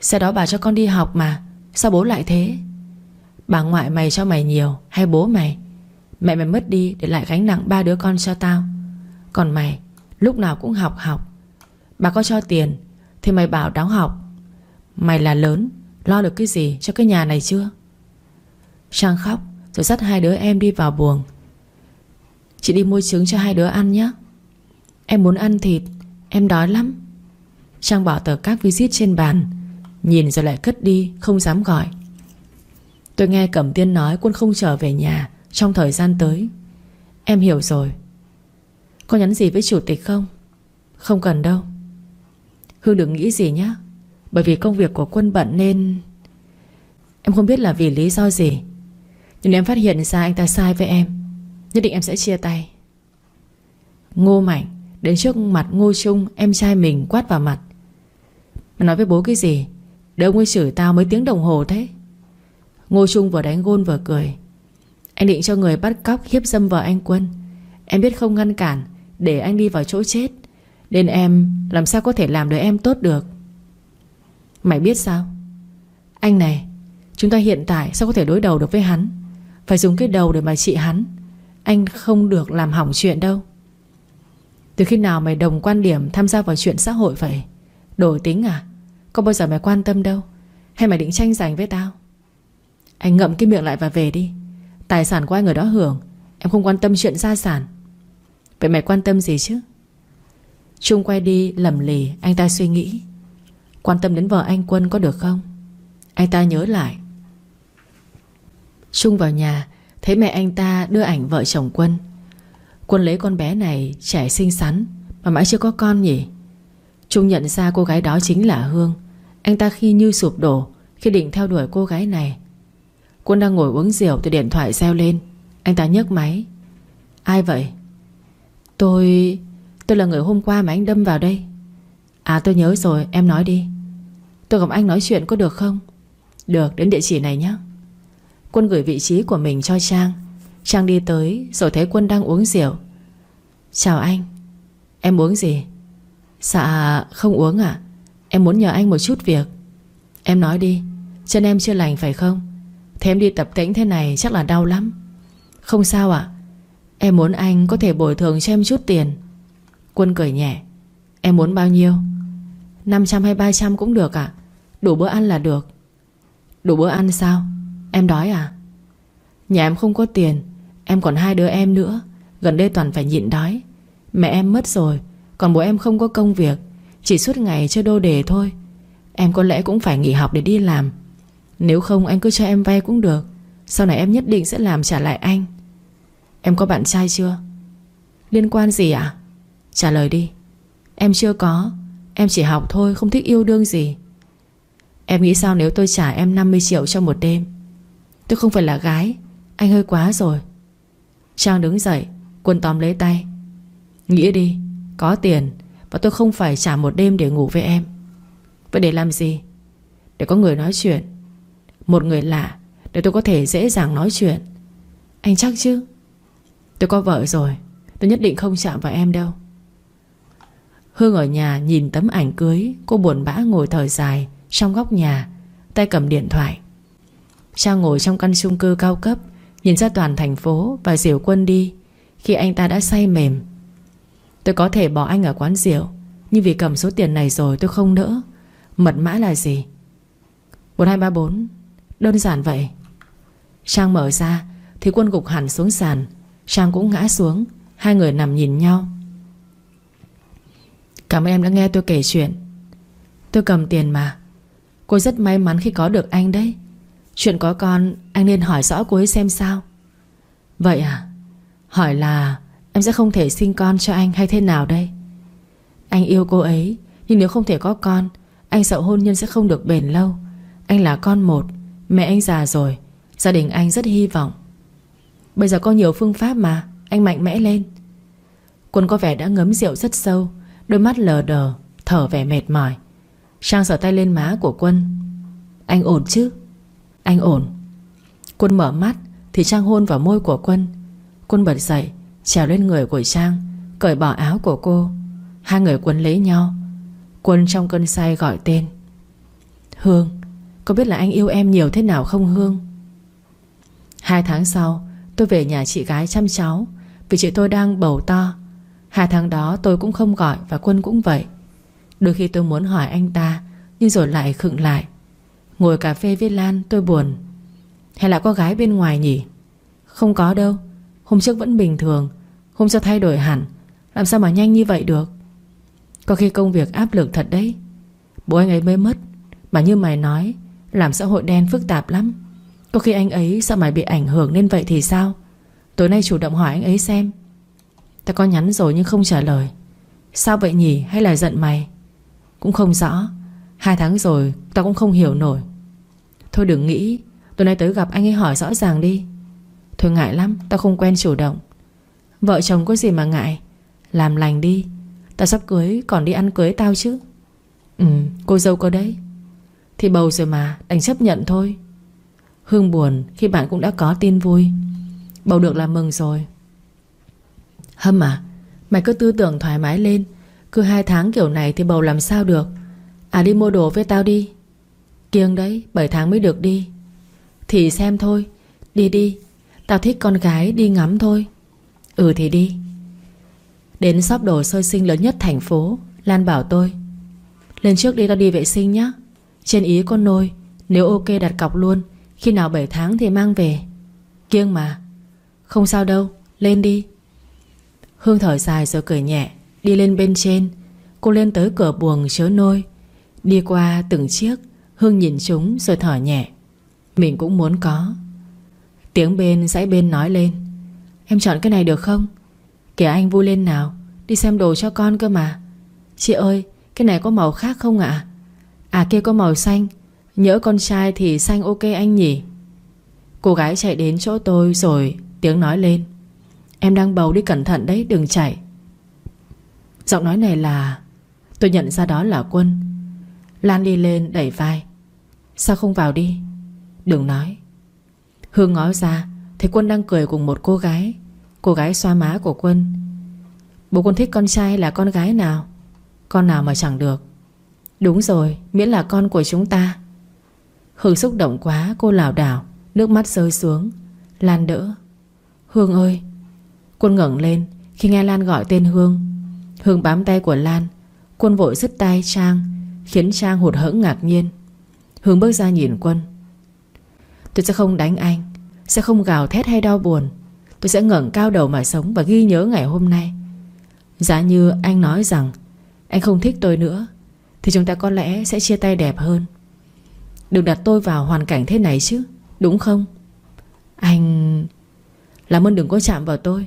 Xe đó bà cho con đi học mà. Sao bố lại thế? Bà ngoại mày cho mày nhiều Hay bố mày? Mẹ mày mất đi để lại gánh nặng ba đứa con cho tao. Còn mày, Lúc nào cũng học học. Bà có cho tiền, Thì mày bảo đóng học. Mày là lớn, Lo được cái gì cho cái nhà này chưa? Trang khóc, Rồi dắt hai đứa em đi vào buồng. Chị đi mua trứng cho hai đứa ăn nhé. Em muốn ăn thịt. Em đói lắm. Trang bỏ tờ các visit trên bàn, Nhìn rồi lại cất đi, Không dám gọi. Tôi nghe Cẩm Tiên nói quân không trở về nhà Trong thời gian tới. Em hiểu rồi. Có nhắn gì với chủ tịch không? Không cần đâu. Hương đừng nghĩ gì nhé Bởi vì công việc của quân bận nên Em không biết là vì lý do gì. Nhưng em phát hiện ra anh ta sai với em, Nhất định em sẽ chia tay. Ngô Mạnh Đến trước mặt Ngô Trung, Em trai mình quát vào mặt. Mày nói với bố cái gì? Để ông ấy chửi tao mấy tiếng đồng hồ thế. Ngô Trung vừa đánh gôn vừa cười. Anh định cho người bắt cóc hiếp dâm vợ anh Quân. Em biết không ngăn cản, Để anh đi vào chỗ chết. Nên em làm sao có thể làm đứa em tốt được? Mày biết sao? Anh này, Chúng ta hiện tại sao có thể đối đầu được với hắn? Phải dùng cái đầu để mà trị hắn. Anh không được làm hỏng chuyện đâu. Từ khi nào mày đồng quan điểm Tham gia vào chuyện xã hội vậy? Đổi tính à? Có bao giờ mày quan tâm đâu? Hay mày định tranh giành với tao? Anh ngậm cái miệng lại và về đi. Tài sản của ai người đó hưởng. Em không quan tâm chuyện gia sản. Vậy mày quan tâm gì chứ? Trung quay đi, lầm lì, Anh ta suy nghĩ. Quan tâm đến vợ anh Quân có được không? Anh ta nhớ lại. Trung vào nhà, Thấy mẹ anh ta đưa ảnh vợ chồng Quân. Quân lấy con bé này, trẻ xinh xắn, Mà mãi chưa có con nhỉ? Trung nhận ra cô gái đó chính là Hương. Anh ta khi như sụp đổ, Khi định theo đuổi cô gái này. Quân đang ngồi uống rượu thì điện thoại reo lên. Anh ta nhấc máy. Ai vậy? Tôi... tôi là người hôm qua mà anh đâm vào đây. À tôi nhớ rồi, em nói đi. Tôi gặp anh nói chuyện có được không? Được, đến địa chỉ này nhé Quân gửi vị trí của mình cho Trang. Trang đi tới, rồi thấy Quân đang uống rượu. Chào anh, Em uống gì? Dạ không uống à Em muốn nhờ anh một chút việc. Em nói đi, Chân em chưa lành phải không? Thế em đi tập tĩnh thế này chắc là đau lắm. Không sao ạ. Em muốn anh có thể bồi thường cho em chút tiền. Quân cười nhẹ. Em muốn bao nhiêu? 500 hay 300 cũng được ạ. Đủ bữa ăn là được. Đủ bữa ăn sao? Em đói à? Nhà em không có tiền Em còn hai đứa em nữa. Gần đây toàn phải nhịn đói. Mẹ em mất rồi, Còn bố em không có công việc. Chỉ suốt ngày chơi đô đề thôi. Em có lẽ cũng phải nghỉ học để đi làm. Nếu không, anh cứ cho em vay cũng được. Sau này em nhất định sẽ làm trả lại anh. Em có bạn trai chưa? Liên quan gì ạ? Trả lời đi. Em chưa có. Em chỉ học thôi, không thích yêu đương gì. Em nghĩ sao nếu tôi trả em 50 triệu cho một đêm? Tôi không phải là gái. Anh hơi quá rồi. Trang đứng dậy, Quân tóm lấy tay. Nghĩ đi, Có tiền Và tôi không phải trả một đêm để ngủ với em. Vậy để làm gì? Để có người nói chuyện. Một người lạ, Để tôi có thể dễ dàng nói chuyện. Anh chắc chứ? Tôi có vợ rồi, Tôi nhất định không chạm vào em đâu. Hương ở nhà nhìn tấm ảnh cưới, Cô buồn bã ngồi thở dài Trong góc nhà, Tay cầm điện thoại. Trang ngồi trong căn chung cư cao cấp Nhìn ra toàn thành phố và diều quân đi. Khi anh ta đã say mềm, Tôi có thể bỏ anh ở quán rượu, Nhưng vì cầm số tiền này rồi tôi không nỡ. Mật mã là gì? 4234 Đơn giản vậy. Trang mở ra, Thì quân gục hẳn xuống sàn. Trang cũng ngã xuống, Hai người nằm nhìn nhau. Cảm ơn em đã nghe tôi kể chuyện. Tôi cầm tiền mà. Cô rất may mắn khi có được anh đấy. Chuyện có con, Anh nên hỏi rõ cô ấy xem sao. Vậy à? Hỏi là em sẽ không thể sinh con cho anh hay thế nào đây? Anh yêu cô ấy, Nhưng nếu không thể có con, Anh sợ hôn nhân sẽ không được bền lâu. Anh là con một, Mẹ anh già rồi, Gia đình anh rất hy vọng. Bây giờ có nhiều phương pháp mà, Anh mạnh mẽ lên. Quân có vẻ đã ngấm rượu rất sâu, Đôi mắt lờ đờ, Thở vẻ mệt mỏi. Trang sờ tay lên má của Quân. Anh ổn chứ? Anh ổn. Quân mở mắt, Thì Trang hôn vào môi của Quân. Quân bật dậy, Trèo lên người của Trang, Cởi bỏ áo của cô. Hai người Quân lấy nhau. Quân trong cơn say gọi tên. Hương, Có biết là anh yêu em nhiều thế nào không, Hương? Hai tháng sau, Tôi về nhà chị gái chăm cháu, Vì chị tôi đang bầu to. Hai tháng đó tôi cũng không gọi Và Quân cũng vậy. Đôi khi tôi muốn hỏi anh ta, Nhưng rồi lại khựng lại. Ngồi cà phê với Lan, tôi buồn. Hay là có gái bên ngoài nhỉ? Không có đâu. Hôm trước vẫn bình thường. Hôm sau thay đổi hẳn. Làm sao mà nhanh như vậy được? Có khi công việc áp lực thật đấy. Bố anh ấy mới mất. Mà như mày nói, Làm xã hội đen phức tạp lắm. Có khi anh ấy sợ mày bị ảnh hưởng nên vậy thì sao? Tối nay chủ động hỏi anh ấy xem. Tao có nhắn rồi nhưng không trả lời. Sao vậy nhỉ? Hay là giận mày? Cũng không rõ. Hai tháng rồi, tao cũng không hiểu nổi. Thôi đừng nghĩ Tối nay tới gặp anh ấy hỏi rõ ràng đi. Thôi ngại lắm, Tao không quen chủ động. Vợ chồng có gì mà ngại? Làm lành đi. Tao sắp cưới, còn đi ăn cưới tao chứ. Ừ cô dâu có đấy. Thì bầu rồi mà, đành chấp nhận thôi. Hương buồn khi bạn cũng đã có tin vui. Bầu được là mừng rồi. Hâm à Mày cứ tư tưởng thoải mái lên. Cứ hai tháng kiểu này thì bầu làm sao được? À đi mua đồ với tao đi. Kiêng đấy 7 tháng mới được đi. Thì xem thôi, Đi đi, Tao thích con gái đi ngắm thôi. Ừ thì đi. Đến shop đồ sơ sinh lớn nhất thành phố, Lan bảo tôi, Lên trước đi tao đi vệ sinh nhé Trên ý con nôi, Nếu ok đặt cọc luôn, Khi nào 7 tháng thì mang về. Kiêng mà. Không sao đâu, Lên đi. Hương thở dài rồi cười nhẹ, Đi lên bên trên. Cô lên tới cửa buồng chớ nôi. Đi qua từng chiếc Hương nhìn chúng rồi thở nhẹ. Mình cũng muốn có. Tiếng bên dãy bên nói lên. Em chọn cái này được không? Kể anh vui lên nào. Đi xem đồ cho con cơ mà. Chị ơi, cái này có màu khác không ạ? À kia có màu xanh. Nhỡ con trai thì xanh ok anh nhỉ? Cô gái chạy đến chỗ tôi rồi Tiếng nói lên. Em đang bầu đi cẩn thận đấy, đừng chạy. Giọng nói này là, Tôi nhận ra đó là Quân. Lan đi lên đẩy vai. Sao không vào đi? Đừng nói. Hương ngó ra, Thấy Quân đang cười cùng một cô gái. Cô gái xoa má của Quân. Bố Quân thích con trai hay là con gái nào? Con nào mà chẳng được. Đúng rồi, miễn là con của chúng ta. Hương xúc động quá, Cô lảo đảo, Nước mắt rơi xuống. Lan đỡ. Hương ơi! Quân ngẩng lên, Khi nghe Lan gọi tên Hương. Hương bám tay của Lan. Quân vội dứt tay Trang, Khiến Trang hụt hẫng ngạc nhiên. Hương bước ra nhìn Quân. Tôi sẽ không đánh anh Sẽ không gào thét hay đau buồn. Tôi sẽ ngẩng cao đầu mà sống Và ghi nhớ ngày hôm nay. Giá như anh nói rằng Anh không thích tôi nữa Thì chúng ta có lẽ sẽ chia tay đẹp hơn. Đừng đặt tôi vào hoàn cảnh thế này chứ Đúng không? Anh Làm ơn đừng có chạm vào tôi.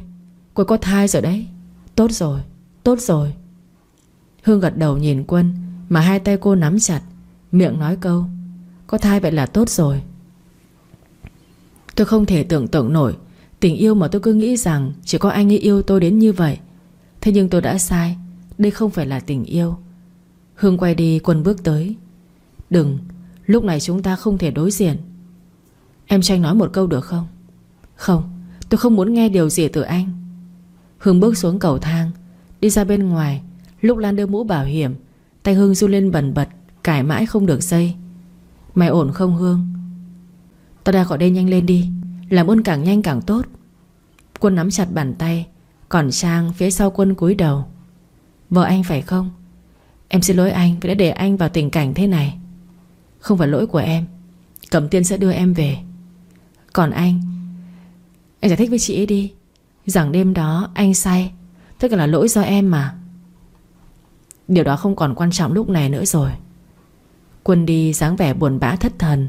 Cô có thai rồi đấy. Tốt rồi, tốt rồi. Hương gật đầu nhìn Quân Mà hai tay cô nắm chặt Miệng nói câu. Có thai vậy là tốt rồi. Tôi không thể tưởng tượng nổi. Tình yêu mà tôi cứ nghĩ rằng Chỉ có anh ấy yêu tôi đến như vậy. Thế nhưng tôi đã sai. Đây không phải là tình yêu. Hương quay đi, Quân bước tới. Đừng, Lúc này chúng ta không thể đối diện. Em tranh nói một câu được không? Không, Tôi không muốn nghe điều gì từ anh. Hương bước xuống cầu thang, Đi ra bên ngoài. Lúc Lan đưa mũ bảo hiểm, Tay Hương du lên bẩn bật Cải mãi không được dây Mày ổn không Hương? Tao đã gọi đây nhanh lên đi, Làm ơn càng nhanh càng tốt. Quân nắm chặt bàn tay, Còn Trang phía sau quân cúi đầu. Vợ anh phải không? Em xin lỗi anh vì đã để anh vào tình cảnh thế này. Không phải lỗi của em, Cẩm tiên sẽ đưa em về. Còn anh Anh giải thích với chị ấy đi. Rằng đêm đó anh say, Tất cả là lỗi do em mà. Điều đó không còn quan trọng lúc này nữa rồi. Quân đi dáng vẻ buồn bã thất thần.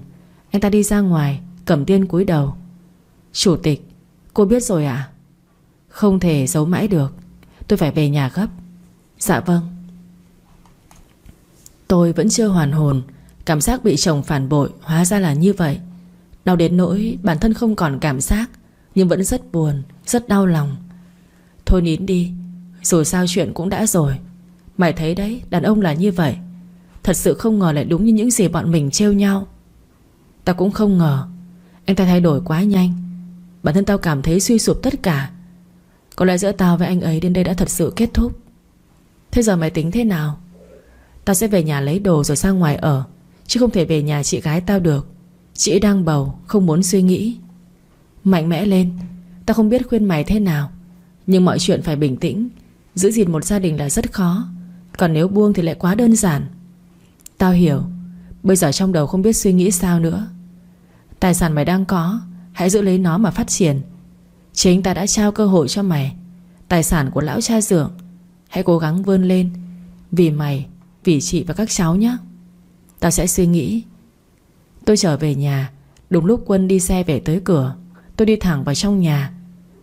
Anh ta đi ra ngoài cẩm tiên cúi đầu. Chủ tịch Cô biết rồi à Không thể giấu mãi được. Tôi phải về nhà gấp. Dạ vâng. Tôi vẫn chưa hoàn hồn. Cảm giác bị chồng phản bội Hóa ra là như vậy. Đau đến nỗi bản thân không còn cảm giác Nhưng vẫn rất buồn, rất đau lòng. Thôi nín đi Dù sao chuyện cũng đã rồi. Mày thấy đấy, đàn ông là như vậy. Thật sự không ngờ lại đúng như những gì bọn mình trêu nhau. Ta cũng không ngờ. Anh ta thay đổi quá nhanh. Bản thân tao cảm thấy suy sụp tất cả. Có lẽ giữa tao với anh ấy đến đây đã thật sự kết thúc. Thế giờ mày tính thế nào? Tao sẽ về nhà lấy đồ rồi ra ngoài ở, Chứ không thể về nhà chị gái tao được. Chị ấy đang bầu, Không muốn suy nghĩ. Mạnh mẽ lên. Tao không biết khuyên mày thế nào, Nhưng mọi chuyện phải bình tĩnh. Giữ gìn một gia đình là rất khó. Còn nếu buông thì lại quá đơn giản. Tao hiểu. Bây giờ trong đầu không biết suy nghĩ sao nữa. Tài sản mày đang có Hãy giữ lấy nó mà phát triển. Chính ta đã trao cơ hội cho mày. Tài sản của lão cha dượng Hãy cố gắng vươn lên. Vì mày, vì chị và các cháu nhé. Tao sẽ suy nghĩ. Tôi trở về nhà Đúng lúc Quân đi xe về tới cửa. Tôi đi thẳng vào trong nhà.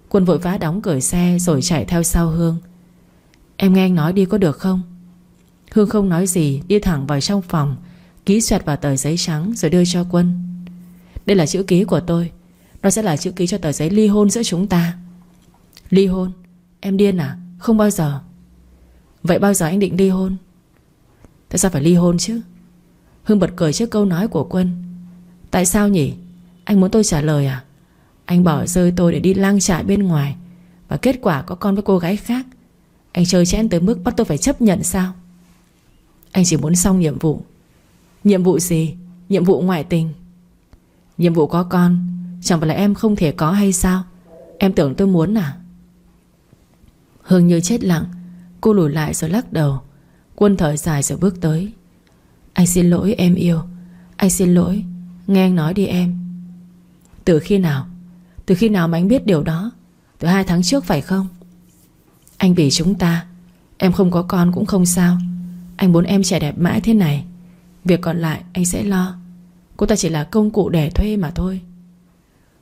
Quân vội vã đóng cửa xe rồi chạy theo sau Hương. Em nghe anh nói đi có được không? Hương không nói gì, Đi thẳng vào trong phòng, Ký xoẹt vào tờ giấy trắng rồi đưa cho Quân. Đây là chữ ký của tôi. Nó sẽ là chữ ký cho tờ giấy ly hôn giữa chúng ta. Ly hôn? Em điên à? Không bao giờ. Vậy bao giờ anh định ly hôn? Tại sao phải ly hôn chứ? Hương bật cười trước câu nói của Quân. Tại sao nhỉ? Anh muốn tôi trả lời à? Anh bỏ rơi tôi để đi lang trại bên ngoài. Và kết quả có con với cô gái khác. Anh chơi chẽn tới mức bắt tôi phải chấp nhận sao? Anh chỉ muốn xong nhiệm vụ. Nhiệm vụ gì? Nhiệm vụ ngoại tình. Nhiệm vụ có con, Chẳng phải là em không thể có hay sao? Em tưởng tôi muốn à? Hương như chết lặng, Cô lùi lại rồi lắc đầu. Quân thở dài rồi bước tới. Anh xin lỗi, em yêu. Anh xin lỗi. Nghe anh nói đi, em. Từ khi nào? Từ khi nào mà anh biết điều đó? Từ hai tháng trước phải không? Anh vì chúng ta, Em không có con cũng không sao. Anh muốn em trẻ đẹp mãi thế này. Việc còn lại anh sẽ lo. Cô ta chỉ là công cụ để thuê mà thôi.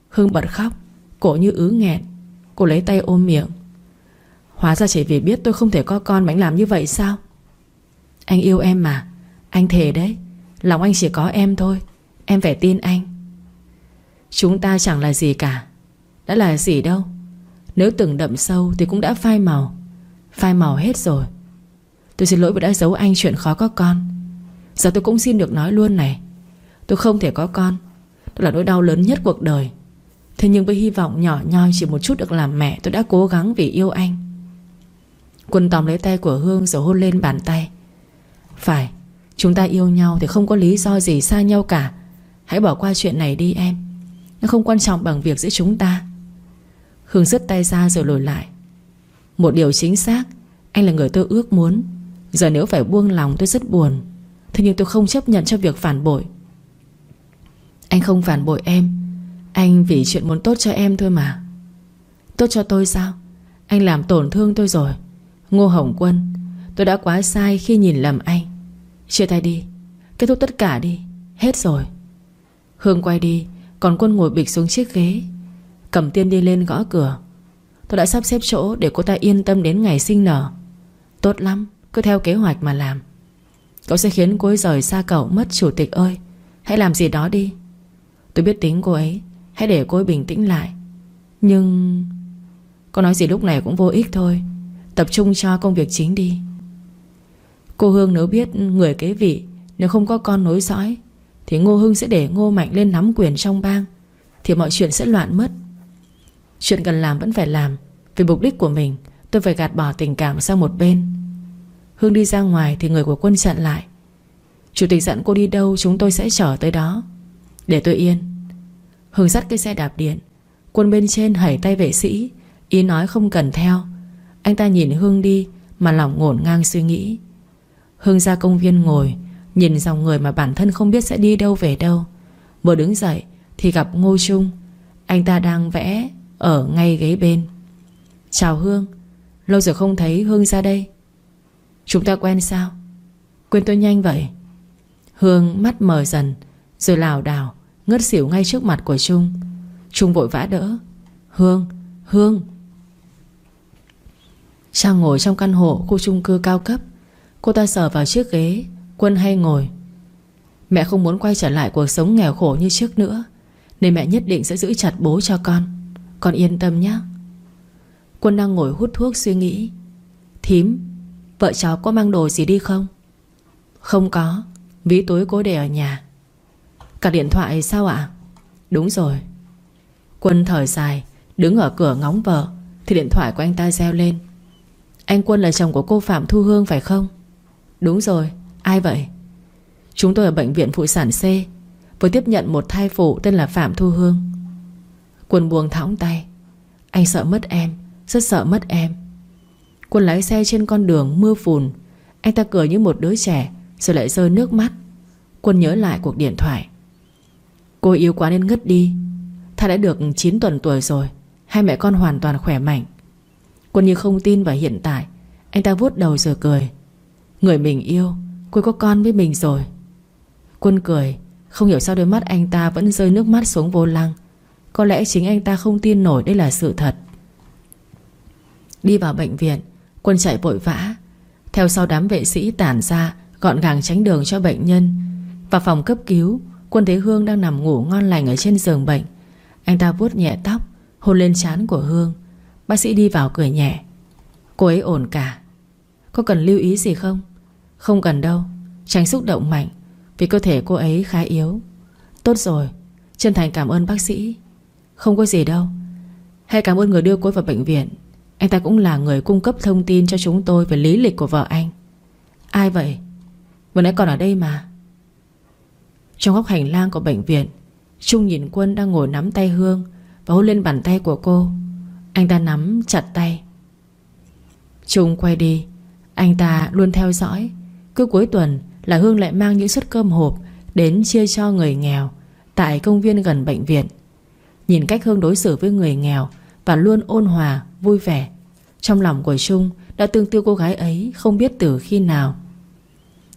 Hương bật khóc, Cổ như ứ nghẹn. Cô lấy tay ôm miệng. Hóa ra chỉ vì biết tôi không thể có con mà anh làm như vậy sao? Anh yêu em mà. Anh thề đấy. Lòng anh chỉ có em thôi. Em phải tin anh. Chúng ta chẳng là gì cả. Đã là gì đâu. Nếu từng đậm sâu thì cũng đã phai màu. Phai màu hết rồi. Tôi xin lỗi vì đã giấu anh chuyện khó có con. Giờ tôi cũng xin được nói luôn này. Tôi không thể có con. Đó là nỗi đau lớn nhất cuộc đời. Thế nhưng với hy vọng nhỏ nhoi chỉ một chút được làm mẹ, Tôi đã cố gắng vì yêu anh. Quân tóm lấy tay của Hương rồi hôn lên bàn tay. Phải, Chúng ta yêu nhau thì không có lý do gì xa nhau cả. Hãy bỏ qua chuyện này đi em. Nó không quan trọng bằng việc giữa chúng ta. Hương rứt tay ra rồi lùi lại. Một điều chính xác, Anh là người tôi ước muốn. Giờ nếu phải buông lòng tôi rất buồn. Thế nhưng tôi không chấp nhận cho việc phản bội. Anh không phản bội em. Anh vì chuyện muốn tốt cho em thôi mà. Tốt cho tôi sao? Anh làm tổn thương tôi rồi. Ngô Hồng Quân, Tôi đã quá sai khi nhìn lầm anh. Chia tay đi. Kết thúc tất cả đi. Hết rồi. Hương quay đi, Còn Quân ngồi bịch xuống chiếc ghế. Cầm tiên đi lên gõ cửa. Tôi đã sắp xếp chỗ để cô ta yên tâm đến ngày sinh nở. Tốt lắm. Cứ theo kế hoạch mà làm. Cậu sẽ khiến cô ấy rời xa cậu mất chủ tịch ơi. Hãy làm gì đó đi. Tôi biết tính cô ấy. Hãy để cô ấy bình tĩnh lại. Nhưng Cô nói gì lúc này cũng vô ích thôi. Tập trung cho công việc chính đi. Cô Hương nếu biết người kế vị, Nếu không có con nối dõi, Thì Ngô Hưng sẽ để Ngô Mạnh lên nắm quyền trong bang, Thì mọi chuyện sẽ loạn mất. Chuyện cần làm vẫn phải làm, Vì mục đích của mình, Tôi phải gạt bỏ tình cảm sang một bên. Hương đi ra ngoài thì người của quân chặn lại. Chủ tịch dặn cô đi đâu Chúng tôi sẽ chở tới đó. Để tôi yên. Hương dắt cái xe đạp điện. Quân bên trên hẩy tay vệ sĩ. Ý nói không cần theo. Anh ta nhìn Hương đi Mà lòng ngổn ngang suy nghĩ. Hương ra công viên ngồi, Nhìn dòng người mà bản thân không biết sẽ đi đâu về đâu. Vừa đứng dậy Thì gặp Ngô Trung. Anh ta đang vẽ Ở ngay ghế bên. Chào Hương. Lâu rồi không thấy Hương ra đây. Chúng ta quen sao? Quên tôi nhanh vậy. Hương mắt mờ dần Rồi lảo đảo Ngất xỉu ngay trước mặt của Trung. Trung vội vã đỡ. Hương, Hương. Trang ngồi trong căn hộ khu chung cư cao cấp. Cô ta sờ vào chiếc ghế Quân hay ngồi. Mẹ không muốn quay trở lại cuộc sống nghèo khổ như trước nữa Nên mẹ nhất định sẽ giữ chặt bố cho con. Con yên tâm nhé. Quân đang ngồi hút thuốc suy nghĩ. Thím Vợ cháu có mang đồ gì đi không? Không có. Ví túi cô để ở nhà. Cả điện thoại sao ạ? Đúng rồi. Quân thở dài, Đứng ở cửa ngóng vợ, Thì điện thoại của anh ta reo lên. Anh Quân là chồng của cô Phạm Thu Hương phải không? Đúng rồi. Ai vậy? Chúng tôi ở bệnh viện phụ sản C, Vừa tiếp nhận một thai phụ tên là Phạm Thu Hương. Quân buông thõng tay. Anh sợ mất em, Rất sợ mất em. Quân lái xe trên con đường mưa phùn. Anh ta cười như một đứa trẻ, Rồi lại rơi nước mắt. Quân nhớ lại cuộc điện thoại. Cô yêu quá nên ngất đi. Tha đã được 9 tuần tuổi rồi, Hai mẹ con hoàn toàn khỏe mạnh. Quân như không tin vào hiện tại, Anh ta vuốt đầu rồi cười. Người mình yêu, Cô có con với mình rồi. Quân cười, Không hiểu sao đôi mắt anh ta vẫn rơi nước mắt xuống vô lăng. Có lẽ chính anh ta không tin nổi đây là sự thật. Đi vào bệnh viện Quân chạy vội vã. Theo sau đám vệ sĩ tản ra, Gọn gàng tránh đường cho bệnh nhân. Vào phòng cấp cứu, Quân thấy Hương đang nằm ngủ ngon lành ở trên giường bệnh. Anh ta vuốt nhẹ tóc, Hôn lên trán của Hương. Bác sĩ đi vào cười nhẹ. Cô ấy ổn cả. Có cần lưu ý gì không? Không cần đâu. Tránh xúc động mạnh, Vì cơ thể cô ấy khá yếu. Tốt rồi. Chân thành cảm ơn bác sĩ. Không có gì đâu. Hãy cảm ơn người đưa cô vào bệnh viện. Anh ta cũng là người cung cấp thông tin cho chúng tôi Về lý lịch của vợ anh. Ai vậy? Vừa nãy còn ở đây mà. Trong góc hành lang của bệnh viện Trung nhìn Quân đang ngồi nắm tay Hương Và hôn lên bàn tay của cô. Anh ta nắm chặt tay. Trung quay đi. Anh ta luôn theo dõi. Cứ cuối tuần là Hương lại mang những suất cơm hộp Đến chia cho người nghèo Tại công viên gần bệnh viện. Nhìn cách Hương đối xử với người nghèo Và luôn ôn hòa, vui vẻ. Trong lòng của Trung, Đã tương tiêu cô gái ấy Không biết từ khi nào.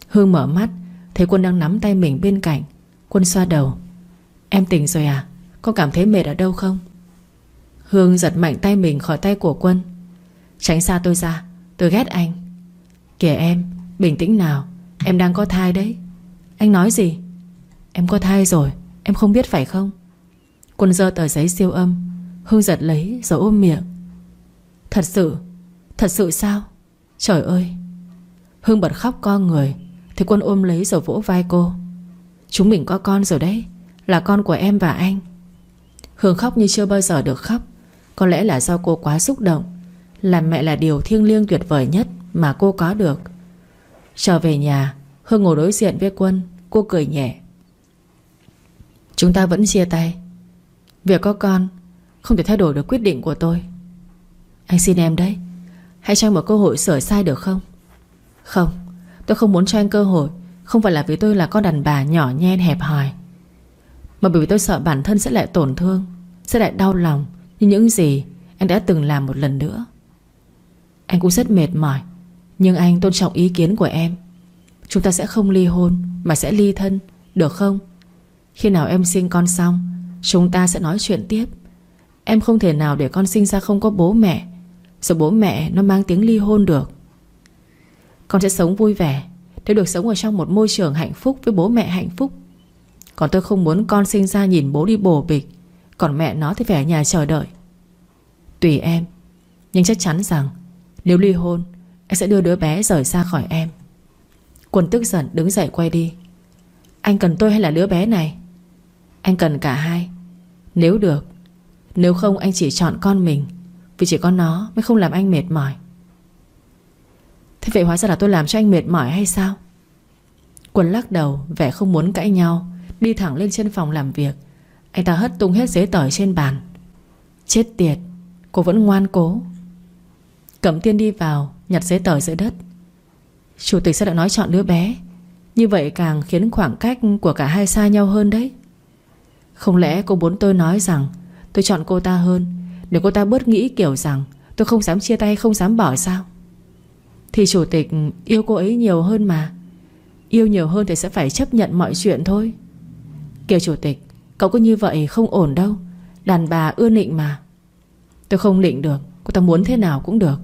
Hương mở mắt, Thấy Quân đang nắm tay mình bên cạnh. Quân xoa đầu. Em tỉnh rồi à? Con cảm thấy mệt ở đâu không? Hương giật mạnh tay mình khỏi tay của Quân. Tránh xa tôi ra, Tôi ghét anh. Kìa em, Bình tĩnh nào, Em đang có thai đấy. Anh nói gì? Em có thai rồi, Em không biết phải không? Quân dơ tờ giấy siêu âm. Hương giật lấy rồi ôm miệng. Thật sự Thật sự sao? Trời ơi! Hương bật khóc co người, Thì quân ôm lấy rồi vỗ vai cô. Chúng mình có con rồi đấy, Là con của em và anh. Hương khóc như chưa bao giờ được khóc. Có lẽ là do cô quá xúc động Làm mẹ là điều thiêng liêng tuyệt vời nhất Mà cô có được. Trở về nhà Hương ngồi đối diện với Quân, Cô cười nhẹ. Chúng ta vẫn chia tay. Việc có con, Không thể thay đổi được quyết định của tôi. Anh xin em đấy. Hãy cho một cơ hội sửa sai được không? Không, Tôi không muốn cho anh cơ hội. Không phải là vì tôi là con đàn bà nhỏ nhen hẹp hòi, Mà bởi vì tôi sợ bản thân sẽ lại tổn thương, Sẽ lại đau lòng Như những gì anh đã từng làm một lần nữa. Anh cũng rất mệt mỏi, Nhưng anh tôn trọng ý kiến của em. Chúng ta sẽ không ly hôn, Mà sẽ ly thân, Được không? Khi nào em sinh con xong, Chúng ta sẽ nói chuyện tiếp. Em không thể nào để con sinh ra không có bố mẹ. Rồi bố mẹ nó mang tiếng ly hôn được. Con sẽ sống vui vẻ Để được sống ở trong một môi trường hạnh phúc Với bố mẹ hạnh phúc. Còn tôi không muốn con sinh ra nhìn bố đi bồ bịch, Còn mẹ nó thì phải ở nhà chờ đợi. Tùy em, Nhưng chắc chắn rằng Nếu ly hôn, Anh sẽ đưa đứa bé rời xa khỏi em. Quân tức giận đứng dậy quay đi. Anh cần tôi hay là đứa bé này? Anh cần cả hai. Nếu được, Nếu không anh chỉ chọn con mình. Vì chỉ có nó mới không làm anh mệt mỏi. Thế vậy hóa ra là tôi làm cho anh mệt mỏi hay sao? Quân lắc đầu, Vẻ không muốn cãi nhau, Đi thẳng lên trên phòng làm việc. Anh ta hất tung hết giấy tờ trên bàn. Chết tiệt, Cô vẫn ngoan cố. Cẩm tiên đi vào, Nhặt giấy tờ dưới đất. Chủ tịch sẽ đã nói chọn đứa bé. Như vậy càng khiến khoảng cách của cả hai xa nhau hơn đấy. Không lẽ cô muốn tôi nói rằng Tôi chọn cô ta hơn để cô ta bớt nghĩ kiểu rằng Tôi không dám chia tay, không dám bỏ sao? Thì chủ tịch yêu cô ấy nhiều hơn mà. Yêu nhiều hơn thì sẽ phải chấp nhận mọi chuyện thôi. Kiều chủ tịch, Cậu có như vậy không ổn đâu. Đàn bà ưa nịnh mà. Tôi không nịnh được, Cô ta muốn thế nào cũng được.